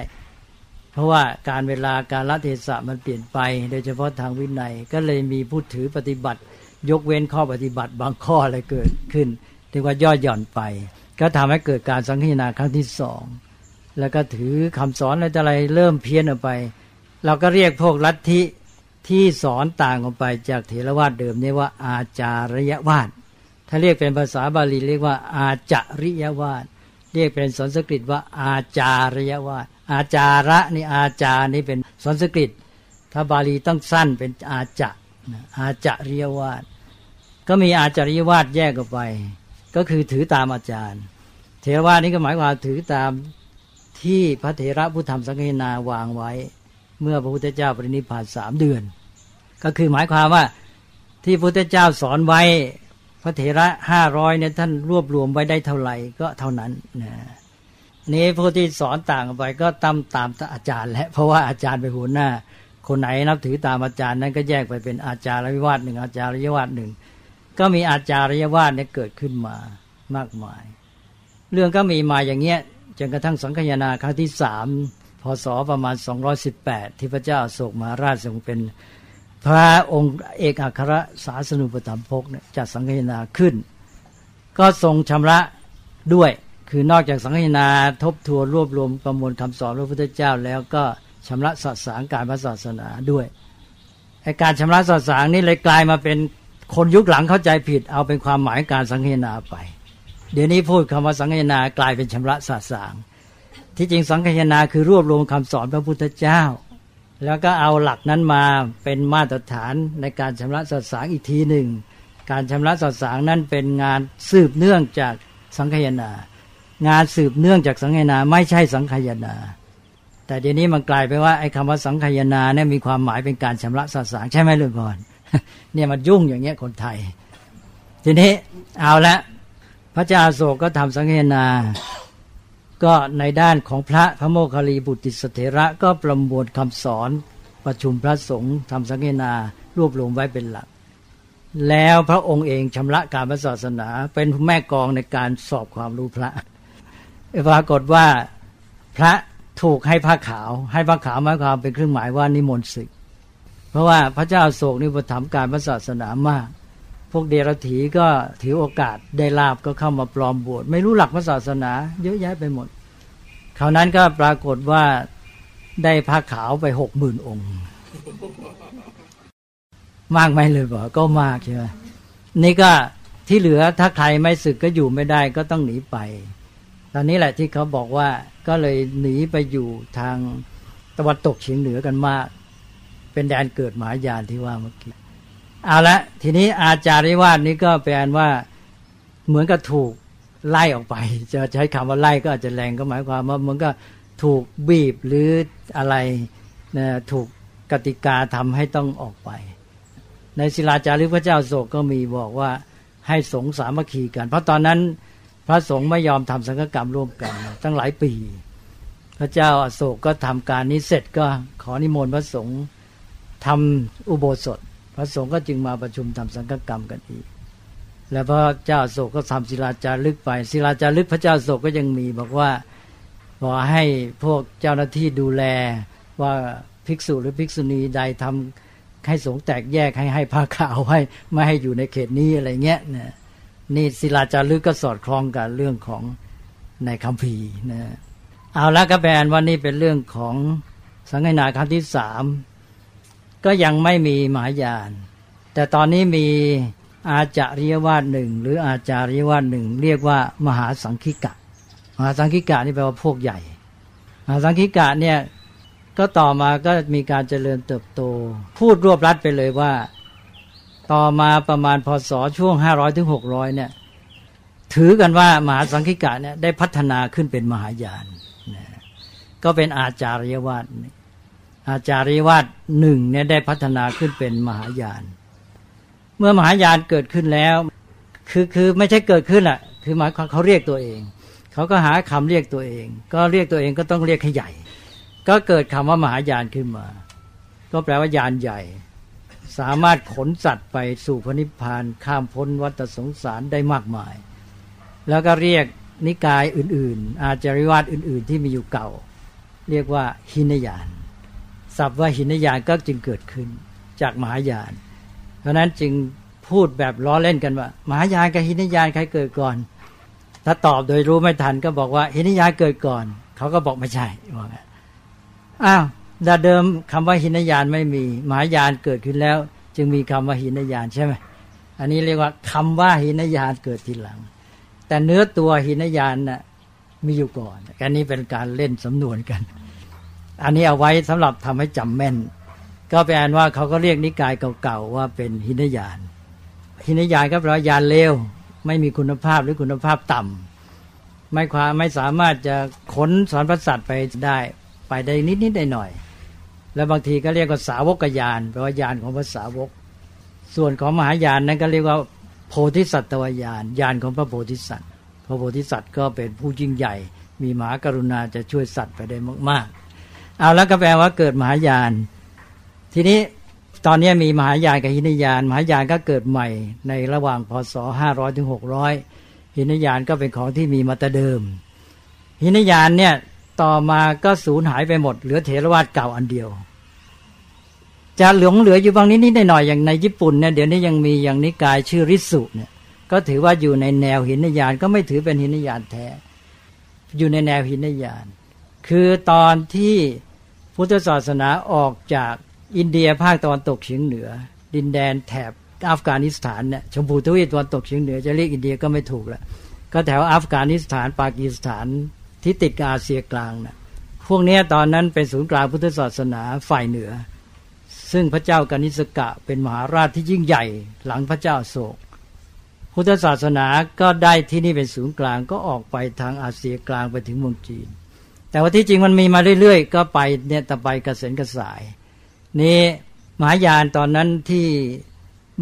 เพราะว่าการเวลาการละเทศะมันเปลี่ยนไป โดยเฉพาะทางวินัย ก็เลยมีผู้ถือปฏิบัติ ยกเว้นข้อปฏิบัติบางข้ออะไรเกิดขึ้นที่ว่าย่อหย่อนไป ก็ทำให้เกิดการสังฆนาครั้งที่สองแล้วก็ถือคำสอนอะไรเริ่มเพี้ยนออกไป เราก็เรียกพวกลัทธิ ที่สอนต่างออกไปจากเถรวาทเดิมนี่ว่า อาจารยวาทถ้าเรียกเป็นภาษาบาลีเรียกว่า อาจาริยวาทเรียกเป็นสันสกฤตว่า อาจารยวาทอาจาระนี่อาจารนี่เป็นสันสกฤต ถ้าบาลีต้องสั้นเป็นอาจะอาจาริยวาทก็มีอาจาริยวาทแยกออกไป ก็คือถือตามอาจารย์ เถรวาทนี่ก็หมายความถือตามที่พระเถระผู้ทำสังฆนาวางไว้ เมื่อพระพุทธเจ้าปรินิพพานสามเดือน ก็คือหมายความว่าที่พระพุทธเจ้าสอนไว้พระเถระห้าร้อยเนี่ยท่านรวบรวมไว้ได้เท่าไหร่ก็เท่านั้นนะนี้ผู้ที่สอนต่างไปก็ตามตามอาจารย์แหละเพราะว่าอาจารย์ไปหัวหน้า คนไหนนับถือตามอาจารย์นั้นก็แยกไปเป็นอาจารย์วิวาทหนึ่งอาจารย์วิวาทหนึ่งก็มีอาจารย์วิวาทเนี่ยเกิดขึ้นมามากมาย เรื่องก็มีมาอย่างเงี้ยจนกระทั่งสังคยนาครั้งที่สาม พศประมาณ 218 ที่พระเจ้าโศกมหาราชทรงเป็นพระองค์เอกอัครศาสนุปถัมภกเนี่ยจัดสังคยนาขึ้น ก็ทรงชำระด้วย คือนอกจากสังคยนาทบทวนรวบรวมประมวลคำสอนพระพุทธเจ้าแล้วก็ชำระสัสางการพระศาสนาด้วยไอการชำระสัสางนี่เลยกลายมาเป็นคนยุคหลังเข้าใจผิด เอาเป็นความหมายการสังคยนาไป เดี๋ยวนี้พูดคำว่าสังคยนากลายเป็นชำระสัสาง ที่จริงสังคยนาคือรวบรวมคำสอนพระพุทธเจ้า แล้วก็เอาหลักนั้นมาเป็นมาตรฐานในการชำระสัสางอีกทีหนึ่ง การชำระสัสางนั้นเป็นงานสืบเนื่องจากสังคยนา งานสืบเนื่องจากสังคยนาไม่ใช่สังคยนา แต่เดี๋ยวนี้มันกลายไปว่าไอ้คำว่าสังคยนาเนี่ยมีความหมายเป็นการชำระสัสางใช่ไหมลุงพรเนี่ยมันยุ่งอย่างเงี้ยคนไทย ทีนี้เอาละพระเจ้าโศกก็ทำสังคยนา ก็ในด้านของพระพระโมคคัลลีบุตรสเถระก็ประมวลคำสอนประชุมพระสงฆ์ทำสังเกนารวบรวมไว้เป็นหลัก แล้วพระองค์เองชำระการพระศาสนา เป็นแม่กองในการสอบความรู้พระปรากฏว่าพระถูกให้ผ้าขาว ให้ผ้าขาวหมายความเป็นเครื่องหมายว่านิมนต์ศึก เพราะว่าพระเจ้าโศกนี่ประถมการพระศาสนามาก พวกเดรถีก็ถือโอกาสได้ลาบก็เข้ามาปลอมบวชไม่รู้หลักพระศาสนา เยอะแยะไปหมด คราวนั้นก็ปรากฏว่าได้ผ้าขาวไปหกหมื่นองค์ มากไหมเลยบอกก็มากใช่ไหมนี่ก็ที่เหลือถ้าใครไม่ศึกก็อยู่ไม่ได้ก็ต้องหนีไป ตอนนี้แหละที่เขาบอกว่าก็เลยหนีไปอยู่ทางตะวันตกเฉียงเหนือกันมาก เป็นแดนเกิดหมายานที่ว่าเมื่อกี้เอาละทีนี้อาจาริวาสนี้ก็แปลว่าเหมือนกับถูก ไล่ออกไป จะใช้คำว่าไล่ก็อาจจะแรงก็หมายความว่ามันก็ถูกบีบหรืออะไรนะถูกกติกาทำให้ต้องออกไป ในศิลาจารึกพระเจ้าโศกก็มีบอกว่าให้สงสามัคคีกัน เพราะตอนนั้นพระสงฆ์ไม่ยอมทำสังฆกรรมร่วมกัน ตั้งหลายปี พระเจ้าอโศกก็ทำการนี้เสร็จก็ขอนิมนต์พระสงฆ์ทำอุโบสถ พระสงฆ์ก็จึงมาประชุมทำสังฆกรรมกันอีก แล้วพระเจ้าโศกก็ทำศิลาจารึกไป ศิลาจารึกพระเจ้าโศกก็ยังมีบอกว่าบอกให้พวกเจ้าหน้าที่ดูแลว่าภิกษุหรือภิกษุณีใดทำให้สงแตกแยกให้ให้ผ้าขาวให้ไม่ให้อยู่ในเขตนี้อะไรเงี้ยนะนี่ศิลาจารึกก็สอดคล้องกับเรื่องของในคัมภีร์นะเอาละก็แปลว่านี่เป็นเรื่องของสังฆนาครั้งที่สามก็ยังไม่มีหมายาน แต่ตอนนี้มี อาจาริยวาดหนึ่งหรืออาจาริยวาดหนึ่งเรียกว่ามหาสังคิกะ มหาสังคิกะนี่แปลว่าพวกใหญ่ มหาสังคิกะเนี่ยก็ต่อมาก็มีการเจริญเติบโต พูดรวบรัดไปเลยว่า ต่อมาประมาณพศช่วงห้าร้อยถึงหกร้อยเนี่ยถือกันว่ามหาสังคิกะเนี่ยได้พัฒนาขึ้นเป็นมหายานก็เป็นอาจาริยวาดอาจาริยวาดหนึ่งเนี่ยได้พัฒนาขึ้นเป็นมหายาน เมื่อมหายานเกิดขึ้นแล้ว คือคือไม่ใช่เกิดขึ้นอะ คือหมายความเขาเรียกตัวเอง เขาก็หาคำเรียกตัวเอง ก็เรียกตัวเองก็ต้องเรียกให้ใหญ่ ก็เกิดคำว่ามหายานขึ้นมา ก็แปลว่ายานใหญ่ สามารถขนสัตว์ไปสู่พระนิพพานข้ามพ้นวัฏสงสารได้มากมาย แล้วก็เรียกนิกายอื่น ๆ อาจาริวาสอื่น ๆ ที่มีอยู่เก่า เรียกว่าหินยานศัพท์ว่าหินยานก็จึงเกิดขึ้นจากมหายาน เพราะนั้นจึงพูดแบบล้อเล่นกันว่า มหายานกับหินยานใครเกิดก่อน ถ้าตอบโดยรู้ไม่ทันก็บอกว่าหินยานเกิดก่อน เขาก็บอกไม่ใช่ว่าอ้าวดาเดิมคำว่าหินยานไม่มีมหายานเกิดขึ้นแล้ว จึงมีคำว่าหินยานใช่ไหมอันนี้เรียกว่าคำว่าหินยานเกิดทีหลัง แต่เนื้อตัวหินยานน่ะมีอยู่ก่อนอันนี้เป็นการเล่นสำนวนกัน อันนี้เอาไว้สำหรับทำให้จำแม่น ก็แปลว่าเขาก็เรียกนิกายเก่าๆว่าเป็นหินยาน หินยานก็แปลว่ายานเลวไม่มีคุณภาพหรือคุณภาพต่ำไม่ความไม่สามารถจะขนสอนพระสัตว์ไปได้ไปได้นิดๆได้หน่อยแล้วบางทีก็เรียกว่าสาวกยานแปลว่ายานของพระสาวก ส่วนของมหายานนั้นก็เรียกว่าโพธิสัตว์ยานยานของพระโพธิสัตว์ พระโพธิสัตว์ก็เป็นผู้ยิ่งใหญ่ มีมหากรุณาจะช่วยสัตว์ไปได้มากๆ เอาแล้วก็แปลว่าเกิดมหายาน ทีนี้ตอนนี้มีมหายานกับหินยานมหายานก็เกิดใหม่ในระหว่างพศห้าร้อยถึงหกร้อยหินยานก็เป็นของที่มีมาแต่เดิม หินยานเนี่ยต่อมาก็สูญหายไปหมด เหลือเถรวาทเก่าอันเดียว จะหลงเหลืออยู่บางนิดๆหน่อยอย่างในญี่ปุ่นเนี่ยเดี๋ยวนี้ยังมีอย่างนิกายชื่อริสุเนี่ยก็ถือว่าอยู่ในแนวหินยานก็ไม่ถือเป็นหินยานแท้ อยู่ในแนวหินยาน คือตอนที่พุทธศาสนาออกจาก อินเดียภาคตะวันตกเฉียงเหนือ ดินแดนแถบอัฟกานิสถานเนี่ยชมพูทวีปตะวันตกเฉียงเหนือจะเรียกอินเดียก็ไม่ถูกละก็แถวอัฟกานิสถานปากีสถานที่ติดกับอาเซียกลางนะ่ะพวกนี้ตอนนั้นเป็นศูนย์กลางพุทธศาสนาฝ่ายเหนือ ซึ่งพระเจ้ากนิสกะเป็นมหาราชที่ยิ่งใหญ่หลังพระเจ้าโศก พุทธศาสนาก็ได้ที่นี่เป็นศูนย์กลางก็ออกไปทางอาเซียกลางไปถึงเมืองจีน แต่ว่าที่จริงมันมีมาเรื่อยๆ ก็ไปเนี่ยแต่ไปกระเซ็นกระสาย นี่มหายานตอนนั้นที่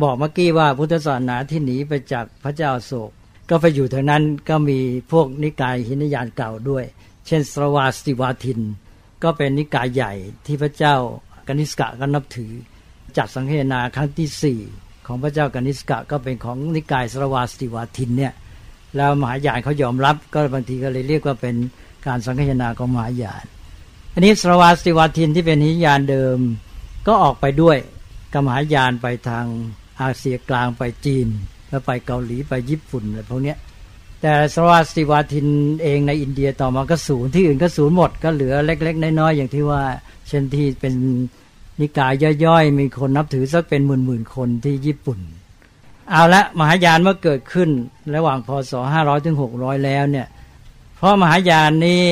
บอกเมื่อกี้ว่าพุทธศาสนาที่หนีไปจากพระเจ้าโศก ก็ไปอยู่ทางนั้นก็มีพวกนิกายหินยานเก่าด้วย เช่นสรวาสติวาทิน ก็เป็นนิกายใหญ่ที่พระเจ้ากนิสกะก็นับถือ จัดสังเฆนาครั้งที่สี่ของพระเจ้ากนิสกะก็เป็นของนิกายสรวาสติวาทินเนี่ยแล้วมหายานเขายอมรับก็บางทีก็เลยเรียกว่าเป็นการสังเฆนาของมหายาน อันนี้สรวาสติวาทินที่เป็นหินยานเดิม ก็ออกไปด้วยกมหายานไปทางอาเซียกลางไปจีน แล้วไปเกาหลีไปญี่ปุ่นอะไรพวกนี้แต่สวัสดิวาทินเองในอินเดียต่อมาก็ศูนย์ที่อื่นก็ศูนย์หมดก็เหลือเล็ก ๆ น้อยๆอย่างที่ว่าเช่นที่เป็นนิกายย่อยๆ มีคนนับถือสักเป็นหมื่นๆคนที่ญี่ปุ่น เอาละมหายานเมื่อเกิดขึ้นระหว่างพศ 500 ถึง 600 แล้วเนี่ย เพราะมหายานนี้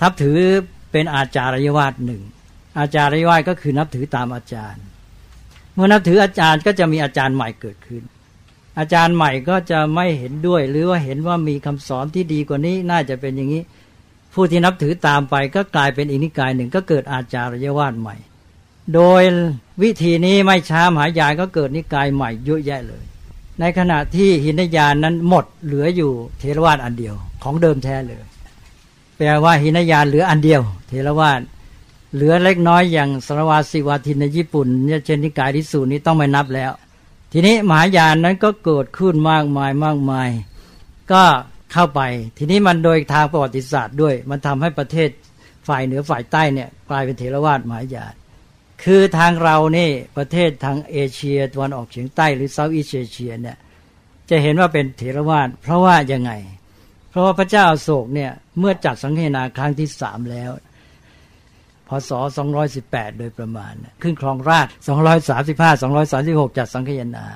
ทับถือเป็นอาจารยวาดหนึ่ง อาจารย์ริวาดก็คือนับถือตามอาจารย์ เมื่อนับถืออาจารย์ก็จะมีอาจารย์ใหม่เกิดขึ้น อาจารย์ใหม่ก็จะไม่เห็นด้วย หรือว่าเห็นว่ามีคำสอนที่ดีกว่านี้น่าจะเป็นอย่างนี้ ผู้ที่นับถือตามไปก็กลายเป็นอีกนิกายหนึ่งก็เกิดอาจารยวาดใหม่ โดยวิธีนี้ไม่ช้ามหายายก็เกิดนิกายใหม่เยอะแยะเลย ในขณะที่หินยานนั้นหมดเหลืออยู่เทรวาสอันเดียวของเดิมแท้เลย แปลว่าหินยานเหลืออันเดียว เทรวาส เหลือเล็กน้อยอย่างสรวาสิวาทินในญี่ปุ่นเนี่ยเช่นนิกายที่สูนี้ต้องไม่นับแล้ว ทีนี้มหายานนั้นก็เกิดขึ้นมากมายมากมาย ก็เข้าไป ทีนี้มันโดยทางประวัติศาสตร์ด้วย มันทำให้ประเทศฝ่ายเหนือฝ่ายใต้เนี่ยกลายเป็นเถรวาทมหายานคือทางเรานี่ประเทศทางเอเชียตะวันออกเฉียงใต้หรือเซาท์อีสเอเชียเนี่ยจะเห็นว่าเป็นเถรวาทเพราะว่ายังไง เพราะว่าพระเจ้าโศกเนี่ยเมื่อจัดสังเนาครั้งที่สามแล้ว ศ 218 โดยประมาณ ขึ้นครองราช 235 236จัดสังคยนา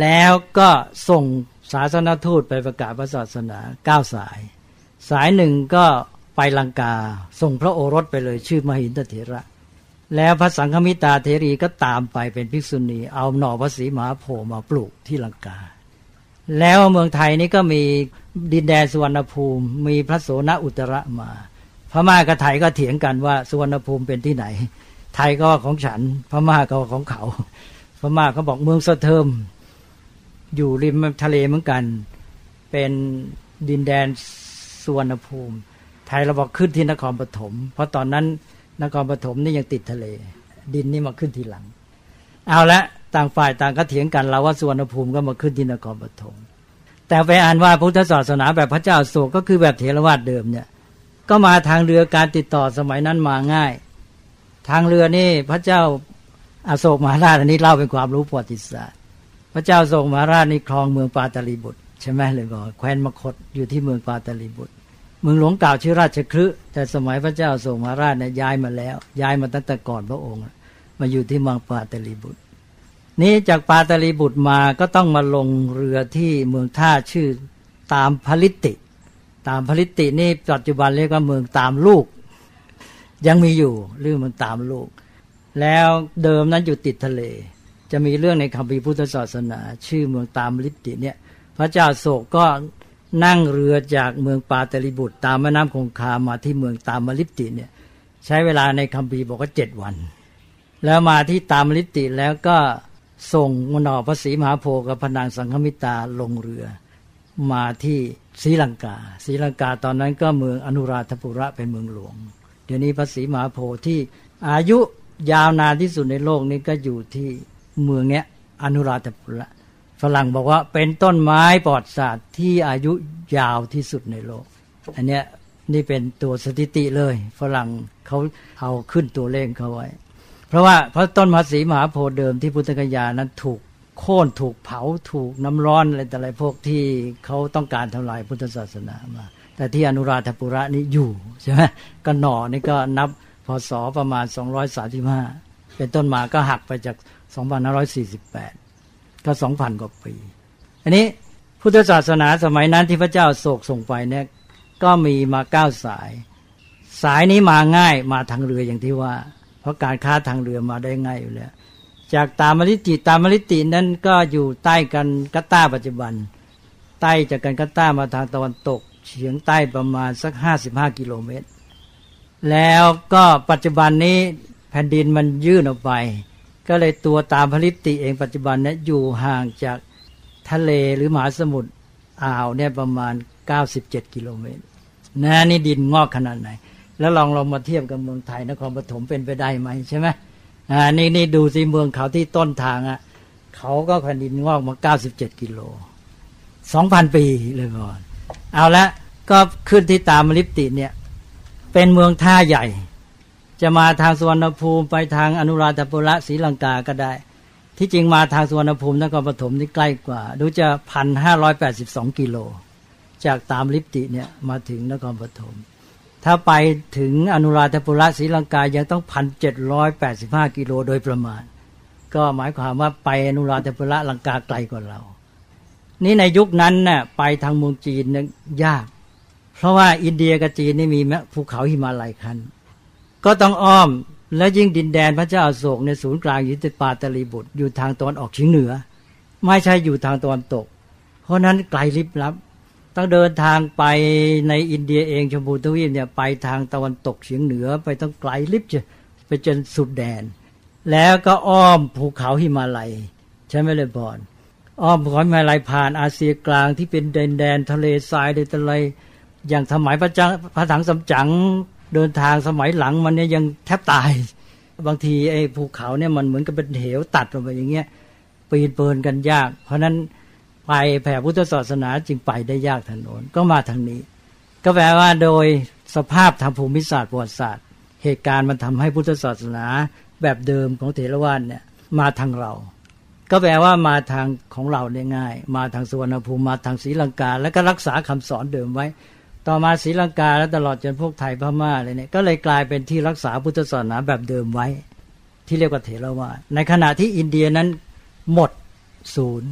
แล้วก็ส่งศาสนทูตไปประกาศพระศาสนาเก้าสาย สายหนึ่งก็ไปลังกา ส่งพระโอรสไปเลยชื่อมหินทเถระ แล้วพระสังฆมิตาเทรีก็ตามไปเป็นภิกษุณี เอาหน่อพระศรีมหาโพธิ์มาปลูกที่ลังกา แล้วเมืองไทยนี่ก็มีดินแดนสุวรรณภูมิ มีพระโสนอุตระมา พม่ากับไทยก็เถียงกันว่าสุวรรณภูมิเป็นที่ไหน ไทยก็ของฉัน พม่าก็ของเขา พม่าเขาบอกเมืองสะเทิมอยู่ริมทะเลเหมือนกัน เป็นดินแดนสุวรรณภูมิ ไทยเราบอกขึ้นที่นครปฐมเพราะตอนนั้นนครปฐมนี่ยังติดทะเล ดินนี่มาขึ้นทีหลัง เอาละต่างฝ่ายต่างก็เถียงกันเราว่าสุวรรณภูมิก็มาขึ้นที่นครปฐมแต่ไปอ่านว่าพุทธศาสนาแบบพระเจ้าโศกก็คือแบบเทรวาสเดิมเนี่ย ก็มาทางเรือการติดต่อสมัยนั้นมาง่าย ทางเรือนี่พระเจ้าอาโศกมหาราชอันนี้เล่าเป็นความรู้ประวัติศาสตร์ พระเจ้าโศกมหาราชนี่ครองเมืองปาตาลีบุตรใช่ไหมเลยก็แคว้นมคตอยู่ที่เมืองปาตาลีบุตรเมืองหลวงเก่าชื่อราชคฤห์แต่สมัยพระเจ้าโศกมหาราชเนี่ยย้ายมาแล้ว ย้ายมาตั้งแต่ก่อนพระองค์ มาอยู่ที่เมืองปาตาลีบุตร นี้จากปาตาลีบุตรมาก็ต้องมาลงเรือที่เมืองท่าชื่อตามพลิติ ตามผลิตินี่ปัจจุบันเรียกว่าเมืองตามลูก ยังมีอยู่เรื่องมันตามลูก แล้วเดิมนั้นอยู่ติดทะเล จะมีเรื่องในคำพีพุทธศาสนา ชื่อเมืองตามลิติเนี่ย พระเจ้าโศกก็นั่งเรือจากเมืองปาตลิบุตร ตามแม่น้ำคงคามาที่เมืองตามลิติเนี่ย ใช้เวลาในคำพีบอกว่าเจ็ดวัน แล้วมาที่ตามลิติแล้วก็ส่งมนอพระศรีมหาโพกับพนางสังฆมิตาลงเรือ มาที่ศรีลังกาศรีลังกาตอนนั้นก็เมืองอนุราธปุระเป็นเมืองหลวง เดี๋ยวนี้พระศรีมหาโพธิ์ที่อายุยาวนานที่สุดในโลกนี้ก็อยู่ที่เมืองเนี้ยอนุราธปุระฝรั่งบอกว่าเป็นต้นไม้ปลอดสารที่อายุยาวที่สุดในโลก อันเนี้ยนี่เป็นตัวสถิติเลย ฝรั่งเขาเอาขึ้นตัวเลขเขาไว้ เพราะว่าเพราะต้นมหาสีมหาโพธิ์เดิมที่พุทธกยานั้นถูก โค่นถูกเผาถูกน้ำร้อนอะไรแต่อะไรพวกที่เขาต้องการทำลายพุทธศาสนามา แต่ที่อนุราธปุระนี้อยู่ใช่ไหมก็หน่อนี่ก็นับพศประมาณ 235 เป็นต้นมาก็หักไปจาก 2548 ก็ 2,000 กว่าปี อันนี้พุทธศาสนาสมัยนั้นที่พระเจ้าโศกส่งไปเนี่ยก็มีมาเก้าสาย สายนี้มาง่ายมาทางเรืออย่างที่ว่า เพราะการค้าทางเรือมาได้ง่ายอยู่แล้ว จากตามลิติตามลิตินั้นก็อยู่ใต้กันกัตตาปัจจุบัน ใต้จากกันกัตตามาทางตะวันตก เฉียงใต้ประมาณสักห้าสิบห้ากิโลเมตร แล้วก็ปัจจุบันนี้แผ่นดินมันยื่นออกไป ก็เลยตัวตามผลิติเองปัจจุบันนี้อยู่ห่างจากทะเลหรือมหาสมุทรอ่าวเนี่ยประมาณ 97 กิโลเมตรนะนี่ดินงอกขนาดไหน แล้วลองลองมาเทียบกับเมืองไทยนครปฐมเป็นไปได้ไหมใช่ไหม อ่านี่นี่ดูสิเมืองเขาที่ต้นทางอะเขาก็แผ่นดินงอกมาเก้าสิบเจ็ดกิโลสองพันปีเลยก่อน เอาละก็ขึ้นที่ตามลิปติเนี่ย เป็นเมืองท่าใหญ่ จะมาทางสุวนภูมิไปทางอนุราธปุระศรีลังกาก็ได้ ที่จริงมาทางสุวนภูมินครปฐมนี่ใกล้กว่า ดูจะพันห้าร้อยแปดสิบสองกิโล จากตามลิปติเนี่ยมาถึงนครปฐม ถ้าไปถึงอนุราธปุระศรีลังกายังต้องพันเจ็ดร้อยแปดสิบห้ากิโลโดยประมาณ ก็หมายความว่าไปอนุราธปุระลังกาไกลกว่าเรา นี่ในยุคนั้นน่ะไปทางเมืองจีนนยาก เพราะว่าอินเดียกับจีนนี่มีภูเขาหิมาลัยคัน ก็ต้องอ้อมและยิ่งดินแดนพระเจ้าอโศกในศูนย์กลางยุติปาตลีบุตรอยู่ทางตอนออกเฉียงเหนือ ไม่ใช่อยู่ทางตอนตก เพราะนั้นไกลลิบลับ ต้องเดินทางไปในอินเดียเองชมพูทวีปเนี่ยไปทางตะวันตกเฉียงเหนือไปต้องไกลลิบจะไปจนสุดแดน แล้วก็อ้อมภูเขาหิมาลัยใช่ไหมเลยบอนอ้อมภูเขาหิมาลัยผ่านอาเซียกลางที่เป็นแดนแดนทะเลทรายเลยทะเลอย่างสมัยพระจังพระถังสำจังเดินทางสมัยหลังมันเนี่ยยังแทบตาย บางทีไอ้ภูเขาเนี่ยมันเหมือนกับเป็นเหวตัดลงไปอย่างเงี้ยปีนเปินกันยาก เพราะนั้น ไปแผ่พุทธศาสนาจึงไปได้ยากถนนก็มาทางนี้ ก็แปลว่าโดยสภาพทางภูมิศาสตร์ประวัติศาสตร์ เหตุการณ์มันทำให้พุทธศาสนาแบบเดิมของเถรวาทเนี่ยมาทางเรา ก็แปลว่ามาทางของเราได้ง่าย มาทางสุวรรณภูมิมาทางศรีลังกา แล้วก็รักษาคำสอนเดิมไว้ ต่อมาศรีลังกาแล้วตลอดจนพวกไทยพม่าอะไรเนี่ยก็เลยกลายเป็นที่รักษาพุทธศาสนาแบบเดิมไว้ ที่เรียกว่าเถรวาทในขณะที่อินเดียนั้นหมดศูนย์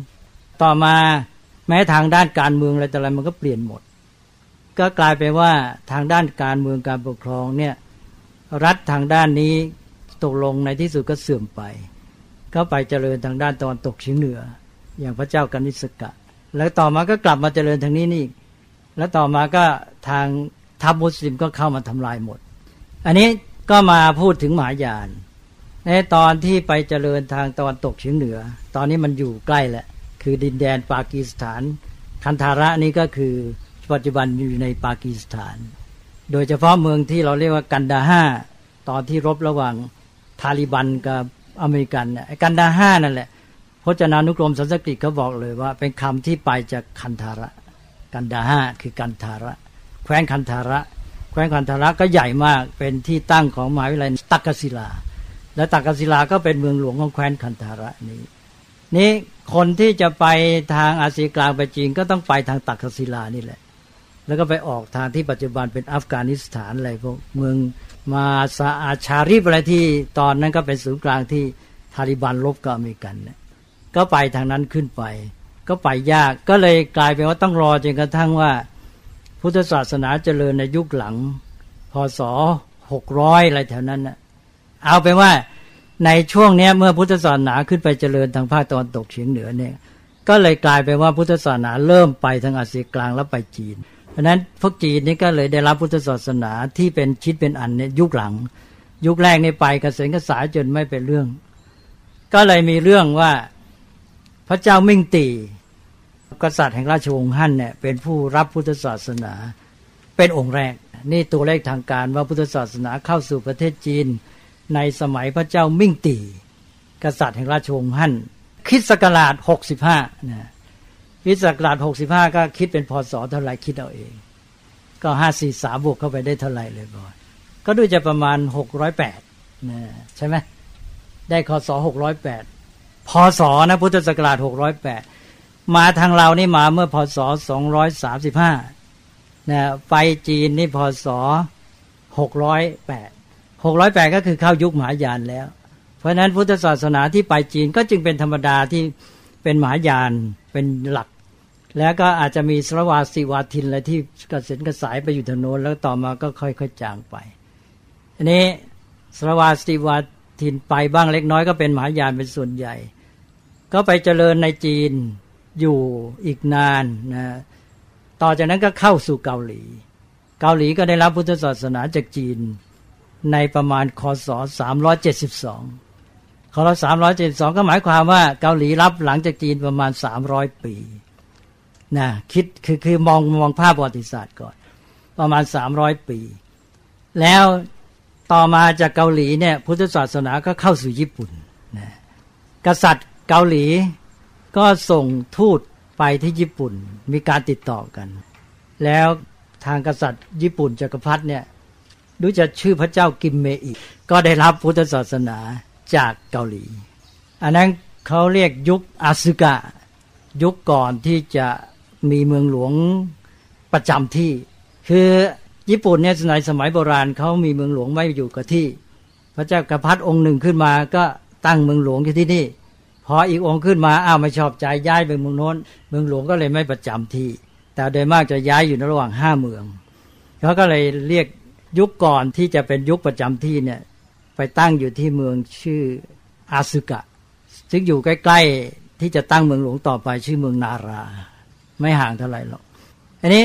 ต่อมาแม้ทางด้านการเมืองอะไรแต่อะไรมันก็เปลี่ยนหมด ก็กลายไปว่าทางด้านการเมืองการปกครองเนี่ยรัฐทางด้านนี้ตกลงในที่สุดก็เสื่อมไป ก็ไปเจริญทางด้านตะวันตกเฉียงเหนือ อย่างพระเจ้ากนิสกะ แล้วต่อมาก็กลับมาเจริญทางนี้นี่ แล้วต่อมาก็ทางทัพมุสลิมก็เข้ามาทำลายหมด อันนี้ก็มาพูดถึงหมหายานในตอนที่ไปเจริญทางตะวันตกเฉียงเหนือ ตอนนี้มันอยู่ใกล้แหละ คือดินแดนปากีสถาน คันธาระนี่ก็คือปัจจุบันอยู่ในปากีสถาน โดยเฉพาะเมืองที่เราเรียกว่ากันดาห้าตอนที่รบระหว่างทาลิบันกับอเมริกันไอ้กันดาห้านั่นแหละพจนานุกรมสันสกฤตเขาบอกเลยว่า เป็นคำที่ไปจากคันธาระ กันดาห้าคือกันธาระ แคว้นคันธาระ แคว้นคันธาระก็ใหญ่มากเป็นที่ตั้งของมหาวิทยาลัยตักกศิลา และตักกศิลาก็เป็นเมืองหลวงของแคว้นคันธาระนี้ นี้ คนที่จะไปทางอาเซียกลางไปจีนก็ต้องไปทางตักศิลานี่แหละ แล้วก็ไปออกทางที่ปัจจุบันเป็นอัฟกานิสถานอะไรพวกเมืองมาซาอาชาริบอะไรที่ตอนนั้นก็เป็นศูนย์กลางที่ทาลิบันลบกับอเมริกันเนี่ยก็ไปทางนั้นขึ้นไป ก็ไปยากก็เลยกลายเป็นว่าต้องรอจนกระทั่งว่า พุทธศาสนาเจริญในยุคหลังพศหกร้อยอะไรแถวนั้นนะเอาไปว่า ในช่วงนี้เมื่อพุทธศาสนาขึ้นไปเจริญทางภาคตะวันตกเฉียงเหนือเนี่ย ก็เลยกลายเป็นว่าพุทธศาสนาเริ่มไปทางอาเซียกลางแล้วไปจีน เพราะนั้นพวกจีนนี่ก็เลยได้รับพุทธศาสนาที่เป็นชิดเป็นอันเนี่ยยุคหลัง ยุคแรกในไปกระเสงกระสายจนไม่เป็นเรื่อง ก็เลยมีเรื่องว่าพระเจ้ามิ่งตีกษัตริย์แห่งราชวงศ์ฮั่นเนี่ยเป็นผู้รับพุทธศาสนาเป็นองค์แรก นี่ตัวเลขทางการว่าพุทธศาสนาเข้าสู่ประเทศจีน ในสมัยพระเจ้ามิ่งตีกษัตริย์แห่งราชวงศ์ฮั่นคิดสกราชหกสิบห้านะคิดสกราชหกสิบห้าก็คิดเป็นพศเท่าไหร่คิดเอาเอง ก็ห้าสี่สามบวกเข้าไปได้เท่าไหร่เลยบอยก็ดูจะประมาณหกร้อยแปดนะใช่ไหมได้คศหกร้อยแปดพศนะพุทธศักราชหกร้อยแปดมาทางเรานี่มาเมื่อพศสองร้อยสามสิบห้านะไปจีนนี่พศหกร้อยแปด หกร้อยแปดก็คือเข้ายุคมหายานแล้ว เพราะฉะนั้นพุทธศาสนาที่ไปจีนก็จึงเป็นธรรมดาที่เป็นมหายานเป็นหลัก แล้วก็อาจจะมีสรวาสิวาทินอะไรที่กระเซ็นกระสายไปอยู่ถนนแล้วต่อมาก็ค่อยๆจางไปอันนี้สรวาสิวาทินไปบ้างเล็กน้อยก็เป็นมหายานเป็นส่วนใหญ่ ก็ไปเจริญในจีนอยู่อีกนานนะต่อจากนั้นก็เข้าสู่เกาหลี เกาหลีก็ได้รับพุทธศาสนาจากจีน ในประมาณคศ 372คศ372 ก็หมายความว่าเกาหลีรับหลังจากจีนประมาณ 300 ปีนะคิดคือคือมองมองภาพประวัติศาสตร์ก่อน ประมาณ 300 ปี แล้วต่อมาจากเกาหลีเนี่ยพุทธศาสนาก็เข้าสู่ญี่ปุ่นนะกษัตริย์เกาหลีก็ส่งทูตไปที่ญี่ปุ่นมีการติดต่อกัน แล้วทางกษัตริย์ญี่ปุ่นจักรพรรดิเนี่ย ดูจะชื่อพระเจ้ากิมเมอิก็ได้รับพุทธศาสนาจากเกาหลี อันนั้นเขาเรียกยุคอาซึกะ ยุคก่อนที่จะมีเมืองหลวงประจำที่ คือญี่ปุ่นเนี่ยในสมัยโบราณเขามีเมืองหลวงไม่อยู่กับที่ พระเจ้ากระพัดองค์หนึ่งขึ้นมาก็ตั้งเมืองหลวงอยู่ที่นี่พออีกองค์ขึ้นมาอ้าวไม่ชอบใจย้ายไปเมืองโน้น เมืองหลวงก็เลยไม่ประจำที่ แต่โดยมากจะย้ายอยู่ในระหว่างห้าเมืองเขาก็เลยเรียก ยุคก่อนที่จะเป็นยุคประจำที่เนี่ย ไปตั้งอยู่ที่เมืองชื่ออาซึกะ ซึ่งอยู่ใกล้ ๆ ที่จะตั้งเมืองหลวงต่อไปชื่อเมืองนารา ไม่ห่างเท่าไหร่หรอกอันนี้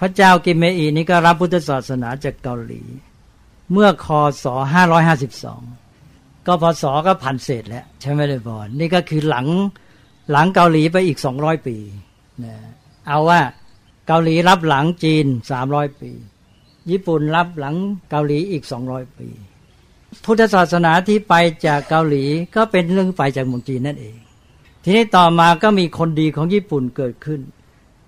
พระเจ้ากิมเมอีนี่ก็รับพุทธศาสนาจากเกาหลี เมื่อคศ552 ก็พศก็พันเศษแล้ว ใช่ไหมเลยบอลนี่ก็คือหลังหลังเกาหลีไปอีกสองร้อยปีนะเอาว่าเกาหลีรับหลังจีนสามร้อยปี ญี่ปุ่นรับหลังเกาหลีอีกสองร้อยปี พุทธศาสนาที่ไปจากเกาหลีก็เป็นเรื่องไปจากเมืองจีนนั่นเอง ทีนี้ต่อมาก็มีคนดีของญี่ปุ่นเกิดขึ้น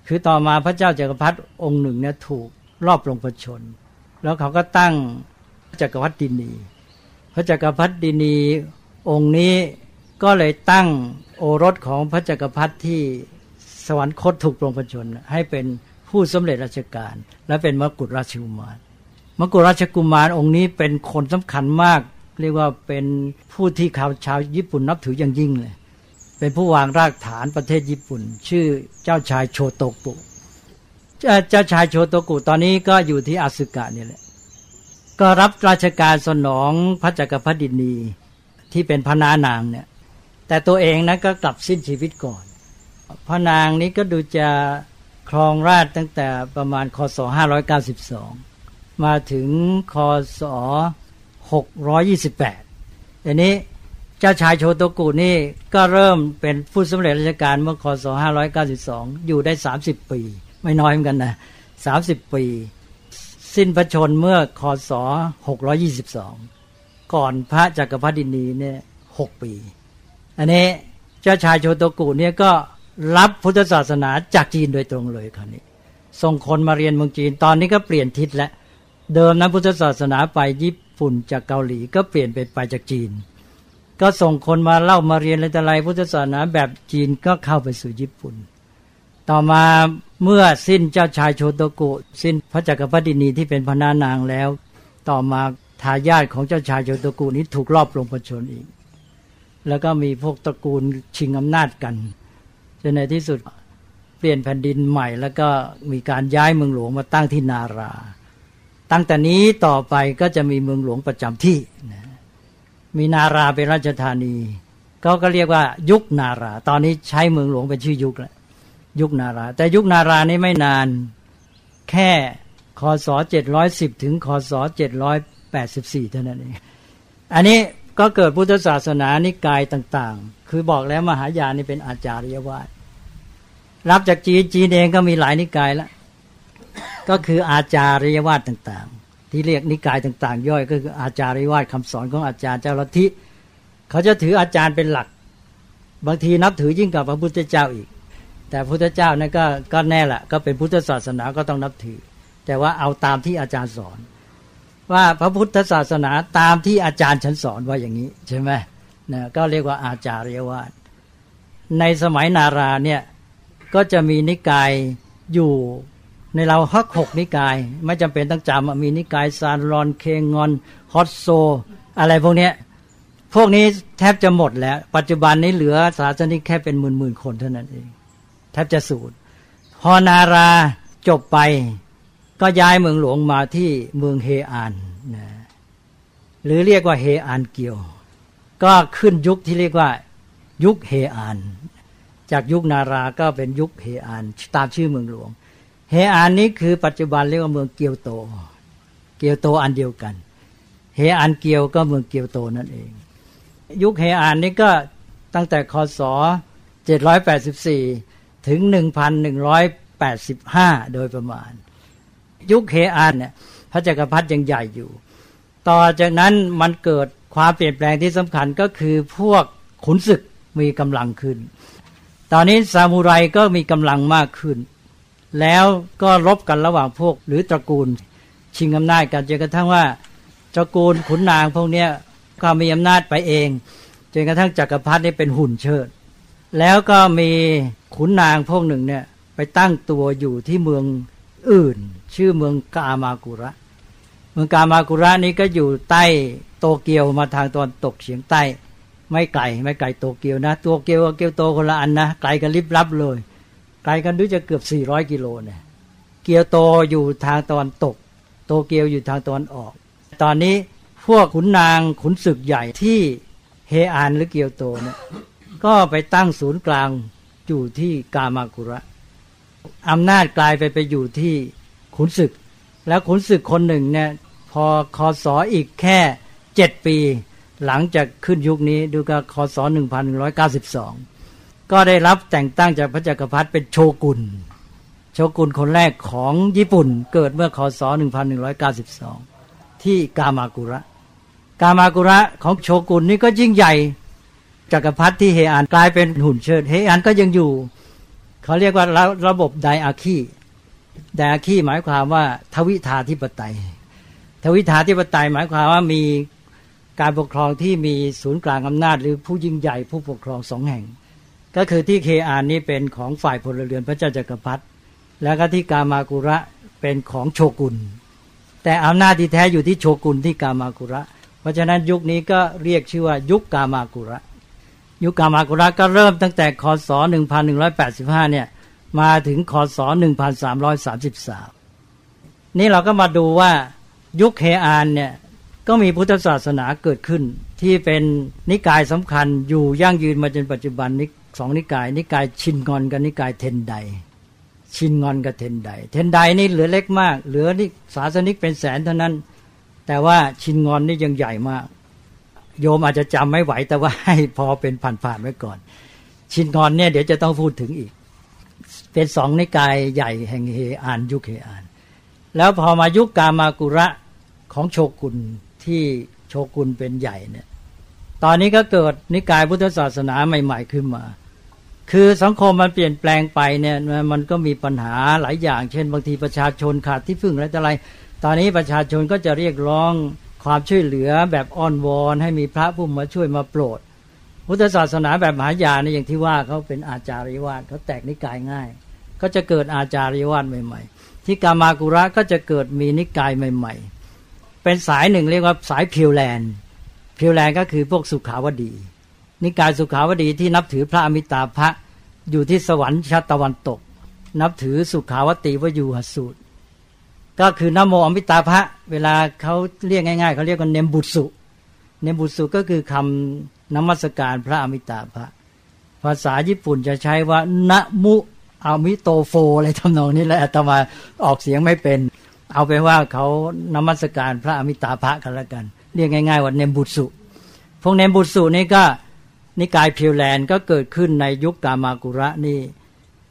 คือต่อมาพระเจ้าจากักรพรรดิองค์หนึ่งเนี่ยถูกรอบลงประชน แล้วเขาก็ตั้งจักรพรรดินี พระจักรพรรดินีองค์นี้ก็เลยตั้งโอรสของพระจักรพรรดิที่สวรรคตถูกลงประชนให้เป็น ผู้สำเร็จราชการ และเป็นมกุฎราชกุมาร มกุฎราชกุมารองค์นี้เป็นคนสำคัญมาก เรียกว่าเป็นผู้ที่ข่าวชาวญี่ปุ่นนับถืออย่างยิ่งเลย เป็นผู้วางรากฐานประเทศญี่ปุ่น ชื่อเจ้าชายโชโตกุเจ้าชายโชโตกุตอนนี้ก็อยู่ที่อาสึกะนี่แหละ ก็รับราชการสนองพระจักรพรรดินีที่เป็นพระนานางเนี่ยแต่ตัวเองนั้นก็กลับสิ้นชีวิตก่อน พระนางนี้ก็ดูจะ ครองราชตั้งแต่ประมาณคศ 592 มาถึงคศ 628อันนี้เจ้าชายโชโตกุนี่ก็เริ่มเป็นผู้สำเร็จราชการเมื่อคศ 592 อยู่ได้ 30 ปี ไม่น้อยเหมือนกันนะ 30 ปี สิ้นพระชนเมื่อคศ 622 ก่อนพระจักรพรรดินีเนี่ย 6 ปี อันนี้เจ้าชายโชโตกุเนี่ยก็ รับพุทธศาสนาจากจีนโดยตรงเลยคราวนี้ ส่งคนมาเรียนเมืองจีน ตอนนี้ก็เปลี่ยนทิศแล้วเดิมนะพุทธศาสนาไปญี่ปุ่นจากเกาหลีก็เปลี่ยนไปไปจากจีน ก็ส่งคนมาเล่ามาเรียนอะไรแต่ไรพุทธศาสนาแบบจีนก็เข้าไปสู่ญี่ปุ่น ต่อมาเมื่อสิ้นเจ้าชายโชโตกุ สิ้นพระจักรพรรดินีที่เป็นพนานางแล้ว ต่อมาทายาทของเจ้าชายโชโตกุนี้ถูกรอบลงประชนอีก แล้วก็มีพวกตระกูลชิงอำนาจกัน จนในที่สุดเปลี่ยนแผ่นดินใหม่ แล้วก็มีการย้ายเมืองหลวงมาตั้งที่นารา ตั้งแต่นี้ต่อไปก็จะมีเมืองหลวงประจำที่นะมีนาราเป็นราชธานีเขาก็เรียกว่ายุคนารา ตอนนี้ใช้เมืองหลวงเป็นชื่อยุคแล้วยุคนารา แต่ยุคนารานี้ไม่นานแค่คศเจ็ดร้อยสิบถึงคศเจ็ดร้อยแปดสิบสี่เท่านั้นเอง อันนี้ ก็เกิดพุทธศาสนานิกายต่าง ๆ คือบอกแล้วมหายานนี่เป็นอาจาริยวาดรับจากจีนจีนเองก็มีหลายนิกายแล้วก็คืออาจาริยวาดต่างๆ ที่เรียกนิกายต่าง ๆ ย่อยก็คืออาจาริยวาดคำสอนของอาจารย์เจ้าลัทธิเขาจะถืออาจารย์เป็นหลัก บางทีนับถือยิ่งกับพระพุทธเจ้าอีก แต่พุทธเจ้านั่นก็ก็แน่แหละก็เป็นพุทธศาสนาก็ต้องนับถือ แต่ว่าเอาตามที่อาจารย์สอน ว่าพระพุทธศาสนาตามที่อาจารย์ฉันสอนว่าอย่างนี้ใช่ไหมนะก็เรียกว่าอาจารย์วาดในสมัยนาราเนี่ยก็จะมีนิกายอยู่ในเราฮักหกนิกาย ไม่จำเป็นต้องจำมีนิกายซานรอนเคงอนฮอตโซ อะไรพวกนี้พวกนี้แทบจะหมดแล้ว ปัจจุบันนี้เหลือศาสนิกแค่เป็นหมื่นหมื่นคนเท่านั้นเอง แทบจะสูญพอนาราจบไป ก็ย้ายเมืองหลวงมาที่เมืองเฮอานนะหรือเรียกว่าเฮอานเกียว ก็ขึ้นยุคที่เรียกว่า ยุคเฮอาน จากยุคนาราก็เป็นยุคเฮอาน ตามชื่อเมืองหลวง เฮอานนี้คือปัจจุบันเรียกว่าเมืองเกียวโต เกียวโตอันเดียวกัน เฮอานเกียวก็เมืองเกียวโตนั่นเอง ยุคเฮอานนี้ก็ตั้งแต่คศ784 ถึง 1185 โดยประมาณ ยุคเฮอานเนี่ยพระจักรพรรดิยังใหญ่อยู่ ต่อจากนั้นมันเกิดความเปลี่ยนแปลงที่สำคัญก็คือพวกขุนศึกมีกำลังขึ้น ตอนนี้ซามูไรก็มีกำลังมากขึ้น แล้วก็รบกันระหว่างพวกหรือตระกูลชิงอำนาจกันจนกระทั่งว่าตระกูลขุนนางพวกนี้ก็มีอำนาจไปเองจนกระทั่งจักรพรรดินี่เป็นหุ่นเชิด แล้วก็มีขุนนางพวกหนึ่งเนี่ยไปตั้งตัวอยู่ที่เมืองอื่น ชื่อเมืองกามากุระ เมืองกามากุระนี้ก็อยู่ใต้โตเกียวมาทางตอนตกเฉียงใต้ ไม่ไกลไม่ไกลโตเกียวนะตัวเกียวกับเกียวโตคนละอันนะไกลกันลิบลับเลย ไกลกันดูจะเกือบ 400 กิโลเนี่ยเกียวโตอยู่ทางตอนตก โตเกียวอยู่ทางตอนออก ตอนนี้พวกขุนนางขุนศึกใหญ่ที่เฮอานหรือเกียวโตเนี่ยก็ไปตั้งศูนย์กลางอยู่ที่กามากุระอำนาจกลายไปไปอยู่ที่ ขุนศึก แล้วขุนศึกคนหนึ่งเนี่ยพอคอสออีกแค่เจ็ดปี หลังจากขึ้นยุคนี้ดูกาคศ1192ก็ได้รับแต่งตั้งจากพระจักรพรรดิเป็นโชกุนโชกุนคนแรกของญี่ปุ่นเกิดเมื่อคศ 1192 ที่กามากุระ กามากุระของโชกุนนี้ก็ยิ่งใหญ่ จักรพรรดิที่เฮอานกลายเป็นหุ่นเชิด เฮอานก็ยังอยู่ เขาเรียกว่าระระบบไดอาคี ดอาคีหมายความว่า ทวิธาธิปไตย ทวิธาธิปไตยหมายความว่ามีการปกครองที่มีศูนย์กลางอำนาจ หรือผู้ยิ่งใหญ่ผู้ปกครองสองแห่ง ก็คือที่เคอานี้เป็นของฝ่ายพลเรือนพระเจ้าจักรพรรดิแล้วก็ที่กามากุระเป็นของโชกุนแต่อำนาจที่แท้อยู่ที่โชกุนที่กามากุระ เพราะฉะนั้นยุคนี้ก็เรียกชื่อว่ายุคกามากุระ ยุคกามากุระก็เริ่มตั้งแต่คศ1185เนี่ย มาถึงคศ1333 นี่เราก็มาดูว่ายุคเฮอานเนี่ยก็มีพุทธศาสนาเกิดขึ้น ที่เป็นนิกายสำคัญอยู่ยั่งยืนมาจนปัจจุบันนิสองนิกาย นิกายชินงอนกับนิกายเทนไดชินงอนกับเทนไดเทนไดนี่เหลือเล็กมาก เหลือนี่ศาสนิกเป็นแสนเท่านั้น แต่ว่าชินงอนนี่ยังใหญ่มาก โยมอาจจะจำไม่ไหวแต่ว่าให้พอเป็นผ่านๆไว้ก่อน ชินงอนเนี่ยเดี๋ยวจะต้องพูดถึงอีก เป็นสองนิกายใหญ่แห่งเฮอานยุคเฮอาน แล้วพอมายุคกามากุระของโชกุนที่โชกุนเป็นใหญ่เนี่ย ตอนนี้ก็เกิดนิกายพุทธศาสนาใหม่ ๆ ขึ้นมา คือสังคมมันเปลี่ยนแปลงไปเนี่ยมันก็มีปัญหาหลายอย่าง เช่น บางทีประชาชนขาดที่พึ่งอะไรต่ออะไร ตอนนี้ประชาชนก็จะเรียกร้องความช่วยเหลือแบบอ้อนวอนให้มีพระผู้มาช่วยมาโปรด พุทธศาสนาแบบมหายานเนี่ยอย่างที่ว่าเขาเป็นอาจาริวาสเขาแตกนิกายง่าย ก็จะเกิดอาจาริวาสใหม่ ๆ ที่กามากุระก็จะเกิดมีนิกายใหม่ ๆ เป็นสายหนึ่งเรียกว่าสายพิวแลนพิวแลนก็คือพวกสุขาวดี นิกายสุขาวดีที่นับถือพระอมิตาภะอยู่ที่สวรรค์ชั้ตะวันตก นับถือสุขาวตีวยูหสูตร ก็คือนโมอมิตาภะเวลาเขาเรียกง่าย ๆเขาเรียกว่าเนมบุตสุเนมบุตสุก็คือคำ นมัสการพระอมิตาภะภาษาญี่ปุ่นจะใช้ว่านะมุอามิโตโฟอะไรทำนองนี้แหละแต่มาออกเสียงไม่เป็น เอาไปว่าเขานมัสการพระอมิตาภะกันละกัน เรียกง่าย ๆว่าเนมบุตสุพวกเนมบุตสุนี่ก็นิกายพิวแลนก็เกิดขึ้นในยุคกามากุระนี่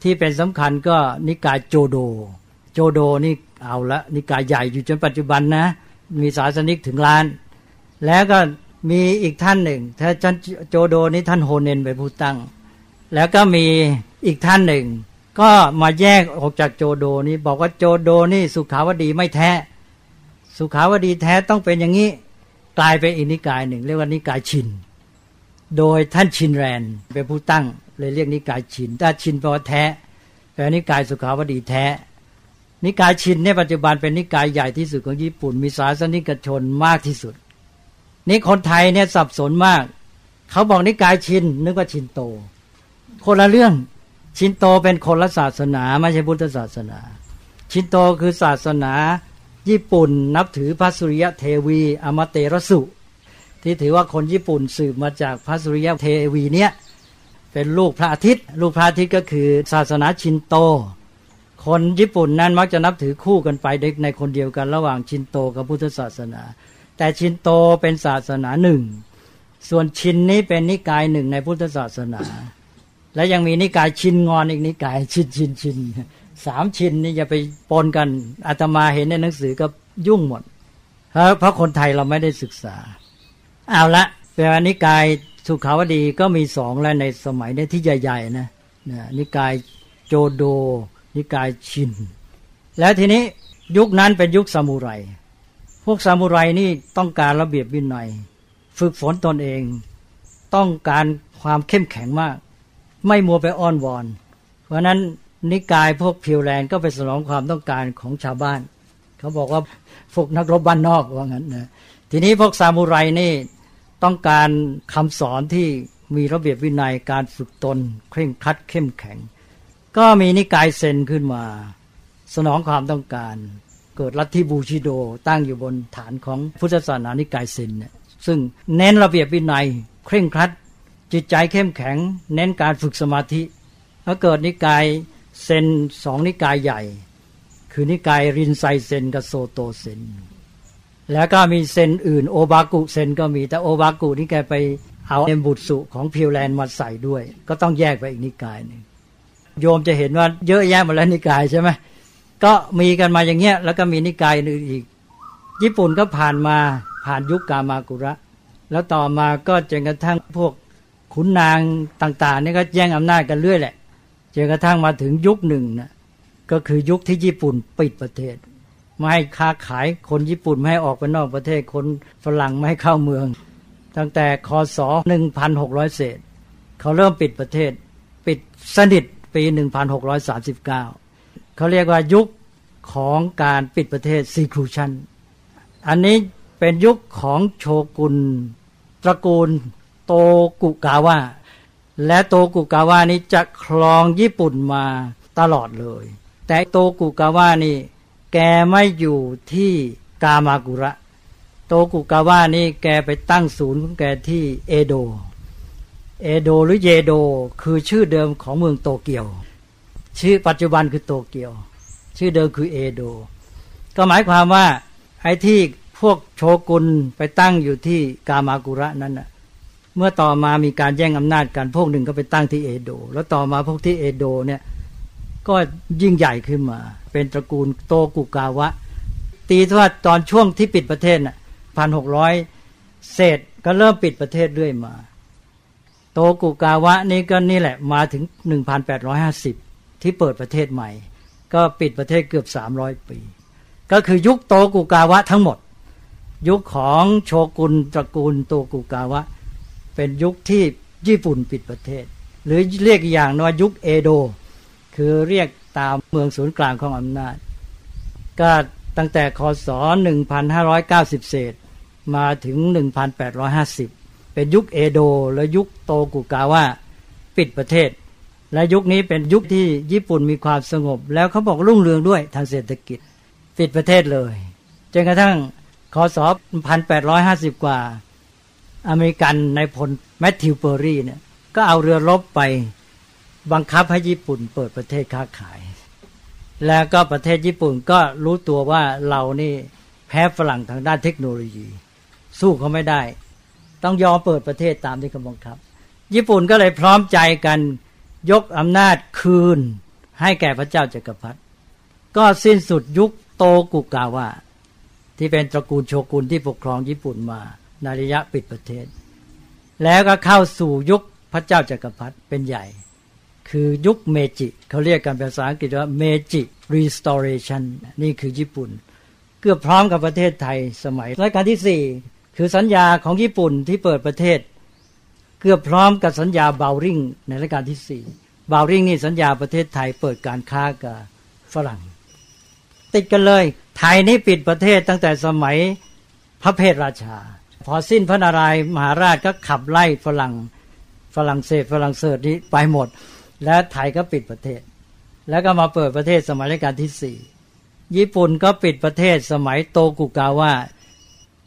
ที่เป็นสำคัญก็นิกายโจโด โจโดนี่เอาละนิกายใหญ่อยู่จนปัจจุบันนะ มีศาสนิกถึงล้าน แล้วก็ มีอีกท่านหนึ่งถ้าท่านโจโดนี่ท่านโฮเนนไปผู้ตั้ง แล้วก็มีอีกท่านหนึ่ง ก็มาแยกออกจากโจโดนี้บอกว่าโจโดนี่สุขาวดีไม่แท้ สุขาวดีแท้ต้องเป็นอย่างนี้กลายเป็นอีกนิกายหนึ่ง เรียกว่านิกายชิน โดยท่านชินแรนเป็นผู้ตั้ง เลยเรียกนิกายชินถ้าชินแปลว่าแท้แปลนิกายสุขาวดีแท้ นิกายชินในปัจจุบันเป็นนิกายใหญ่ที่สุดของญี่ปุ่น มีศาสนิกชนมากที่สุด นี่คนไทยเนี่ยสับสนมาก เขาบอกนิกายชินนึกว่าชินโต คนละเรื่อง ชินโตเป็นคนละศาสนาไม่ใช่พุทธศาสนา ชินโตคือศาสนา ญี่ปุ่นนับถือพระสุริยะเทวีอมเตรสุ ที่ถือว่าคนญี่ปุ่นสืบมาจากพระสุริยะเทวีเนี่ยเป็นลูกพระอาทิตย์ ลูกพระอาทิตย์ก็คือศาสนาชินโต คนญี่ปุ่นนั้นมักจะนับถือคู่กันไปในคนเดียวกันระหว่างชินโตกับพุทธศาสนา แต่ชินโตเป็นศาสนาหนึ่ง ส่วนชินนี้เป็นนิกายหนึ่งในพุทธศาสนา และยังมีนิกายชินงอนอีกนิกายชินชินชินสามชินนี่อย่าไปปนกันอาตมาเห็นในหนังสือก็ยุ่งหมด เพราะเพราะคนไทยเราไม่ได้ศึกษา เอาละแปลว่านิกายสุขาวดีก็มีสองแล้วในสมัยนี้ที่ใหญ่ๆนะนิกายโจโด นิกายชิน แล้วทีนี้ยุคนั้นเป็นยุคซามูไร พวกซามูไรนี่ต้องการระเบียบวินัย ฝึกฝนตนเอง ต้องการความเข้มแข็งมาก ไม่มัวไปอ้อนวอน เพราะนั้นนิกายพวกพิวแลนก็ไปสนองความต้องการของชาวบ้าน เขาบอกว่าพวกนักรบบ้านนอกว่างั้นนะทีนี้พวกซามูไรนี่ต้องการคำสอนที่มีระเบียบวินัยการฝึกตน เคร่งครัดเข้มแข็ง ก็มีนิกายเซนขึ้นมา สนองความต้องการ เกิดลัทธิบูชิโดตั้งอยู่บนฐานของพุทธศาสนานิกายเซนเนี่ยซึ่งเน้นระเบียบวินัย เคร่งครัด จิตใจเข้มแข็ง เน้นการฝึกสมาธิแล้วเกิดนิกายเซนสองนิกายใหญ่ คือนิกายรินไซเซนกับโซโตเซนแล้วก็มีเซนอื่นโอบากุเซนก็มีแต่โอบากุนี่แกไปเอาเอมบุตสุของพิวแลนด์มาใส่ด้วย ก็ต้องแยกไปอีกนิกายหนึ่งโยมจะเห็นว่าเยอะแยะมาแล้วนิกายใช่ไหม ก็มีกันมาอย่างเงี้ยแล้วก็มีนิกายอื่นอีก ญี่ปุ่นก็ผ่านมาผ่านยุคกามากุระ แล้วต่อมาก็จนกระทั่งพวกขุนนางต่างๆนี่ก็แย่งอำนาจกันเรื่อยแหละจนกระทั่งมาถึงยุคหนึ่งนะก็คือยุคที่ญี่ปุ่นปิดประเทศ ไม่ให้ค้าขายคนญี่ปุ่นไม่ให้ออกไปนอกประเทศคนฝรั่งไม่ให้เข้าเมือง ตั้งแต่คศ1600 เศษ เขาเริ่มปิดประเทศ ปิดสนิทปี 1639 เขาเรียกว่ายุคของการปิดประเทศซีครูชันอันนี้เป็นยุคของโชกุนตระกูลโตกุกาวะและโตกุกาวะนี้จะครองญี่ปุ่นมาตลอดเลย แต่โตกุกาวะนี่แกไม่อยู่ที่กามากุระ โตกุกาวะนี่แกไปตั้งศูนย์ของแกที่เอโด เอโดหรือเยโดคือชื่อเดิมของเมืองโตเกียว ชื่อปัจจุบันคือโตเกียว ชื่อเดิมคือเอโด ก็หมายความว่าไอ้ที่พวกโชกุนไปตั้งอยู่ที่กามากุระนั้นน่ะ เมื่อต่อมามีการแย่งอำนาจกันพวกหนึ่งก็ไปตั้งที่เอโด แล้วต่อมาพวกที่เอโดเนี่ยก็ยิ่งใหญ่ขึ้นมา เป็นตระกูลโตกุกาวะ ตีว่าตอนช่วงที่ปิดประเทศน่ะพันหกร้อยเศษก็เริ่มปิดประเทศเรื่อยมา โตกุกาวะนี่ก็นี่แหละมาถึงหนึ่งพันแปดร้อยห้าสิบ ที่เปิดประเทศใหม่ ก็ปิดประเทศเกือบสามร้อยปี ก็คือยุคโตกุกาวะทั้งหมด ยุคของโชกุนตระกูลโตกุกาวะ เป็นยุคที่ญี่ปุ่นปิดประเทศ หรือเรียกอย่างว่ายุคเอโด คือเรียกตามเมืองศูนย์กลางของอำนาจ ก็ตั้งแต่คศ 1590 เศษมาถึง 1850 เป็นยุคเอโด และยุคโตกุกาวะปิดประเทศ และยุคนี้เป็นยุคที่ญี่ปุ่นมีความสงบ แล้วเขาบอกรุ่งเรืองด้วยทางเศรษฐกิจปิดประเทศเลยจนกระทั่งคศ1850 กว่า อเมริกันในพลแมทธิวเปอรี่เนี่ยก็เอาเรือรบไปบังคับให้ญี่ปุ่นเปิดประเทศค้าขาย แล้วก็ประเทศญี่ปุ่นก็รู้ตัวว่าเรานี่แพ้ฝรั่งทางด้านเทคโนโลยี สู้เขาไม่ได้ ต้องยอมเปิดประเทศตามที่เขาบังคับ ญี่ปุ่นก็เลยพร้อมใจกัน ยกอำนาจคืนให้แก่พระเจ้าจักรพรรดิก็สิ้นสุดยุคโตกุกาวะ ที่เป็นตระกูลโชกุนที่ปกครองญี่ปุ่นมาในระยะปิดประเทศ แล้วก็เข้าสู่ยุคพระเจ้าจากักรพรรดิเป็นใหญ่ คือยุคเมจิเขาเรียกกันภาษาอังกฤษว่าเมจิ restoration นี่คือญี่ปุ่น เกือบพร้อมกับประเทศไทยสมัยรัชกาลที่สี่คือสัญญาของญี่ปุ่นที่เปิดประเทศ เกือบพร้อมกับสัญญาบาวริงในรัชกาลที่สี่บาวริงนี่สัญญาประเทศไทยเปิดการค้ากับฝรั่ง ติดกันเลย ไทยนี่ปิดประเทศตั้งแต่สมัยพระเพทราชา พอสิ้นพระนารายมหาราชก็ขับไล่ฝรั่งฝรั่งเศสฝรั่งเศสนี้ไปหมด และไทยก็ปิดประเทศ แล้วก็มาเปิดประเทศสมัยรัชกาลที่สี่ญี่ปุ่นก็ปิดประเทศสมัยโตกุกาวะ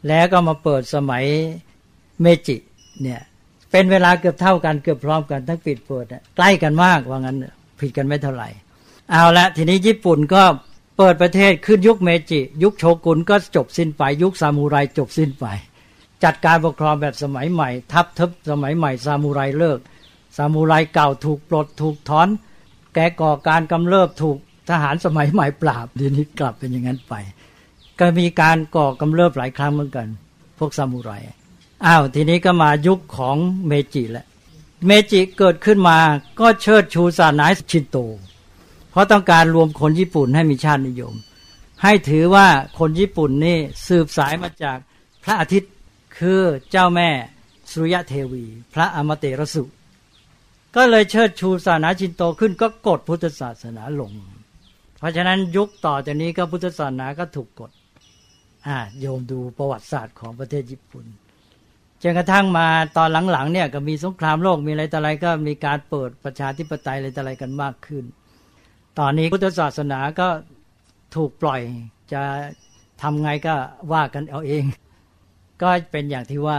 แล้วก็มาเปิดสมัยเมจิเนี่ย เป็นเวลาเกือบเท่ากันเกือบพร้อมกันทั้งปิดเปิดใกล้กันมากว่างั้นผิดกันไม่เท่าไหร่ เอาละทีนี้ญี่ปุ่นก็เปิดประเทศขึ้นยุคเมจิ ยุคโชกุนก็จบสิ้นไป ยุคซามูไรจบสิ้นไป จัดการปกครองแบบสมัยใหม่ ทับทับสมัยใหม่ซามูไรเลิกซามูไรเก่าถูกปลดถูกถอน แกก่อการกำเริบถูกทหารสมัยใหม่ปราบทีนี้กลับเป็นอย่างนั้นไป ก็มีการก่อกำเริบหลายครั้งเหมือนกัน พวกซามูไร อ้าวทีนี้ก็มายุคของเมจิแหล้วเมจิเกิดขึ้นมาก็เชิดชูศาสนาชินโต เพราะต้องการรวมคนญี่ปุ่นให้มีชาตินิยม ให้ถือว่าคนญี่ปุ่นนี่สืบสายมาจากพระอาทิตย์คือเจ้าแม่สุริยะเทวี พระอมเตรสุ ก็เลยเชิดชูศาสนาชินโตขึ้นก็กดพุทธศาสนาลง เพราะฉะนั้นยุคต่อจากนี้ก็พุทธศาสนาก็ถูกกดอ่าโยมดูประวัติศาสตร์ของประเทศญี่ปุ่น จนกระทั่งมาตอนหลังๆเนี่ยก็มีสงครามโลกมีอะไรต่ออะไรก็มีการเปิดประชาธิปไตยอะไรต่ออะไรกันมากขึ้น ตอนนี้พุทธศาสนาก็ถูกปล่อยจะทำไงก็ว่ากันเอาเอง ก็เป็นอย่างที่ว่า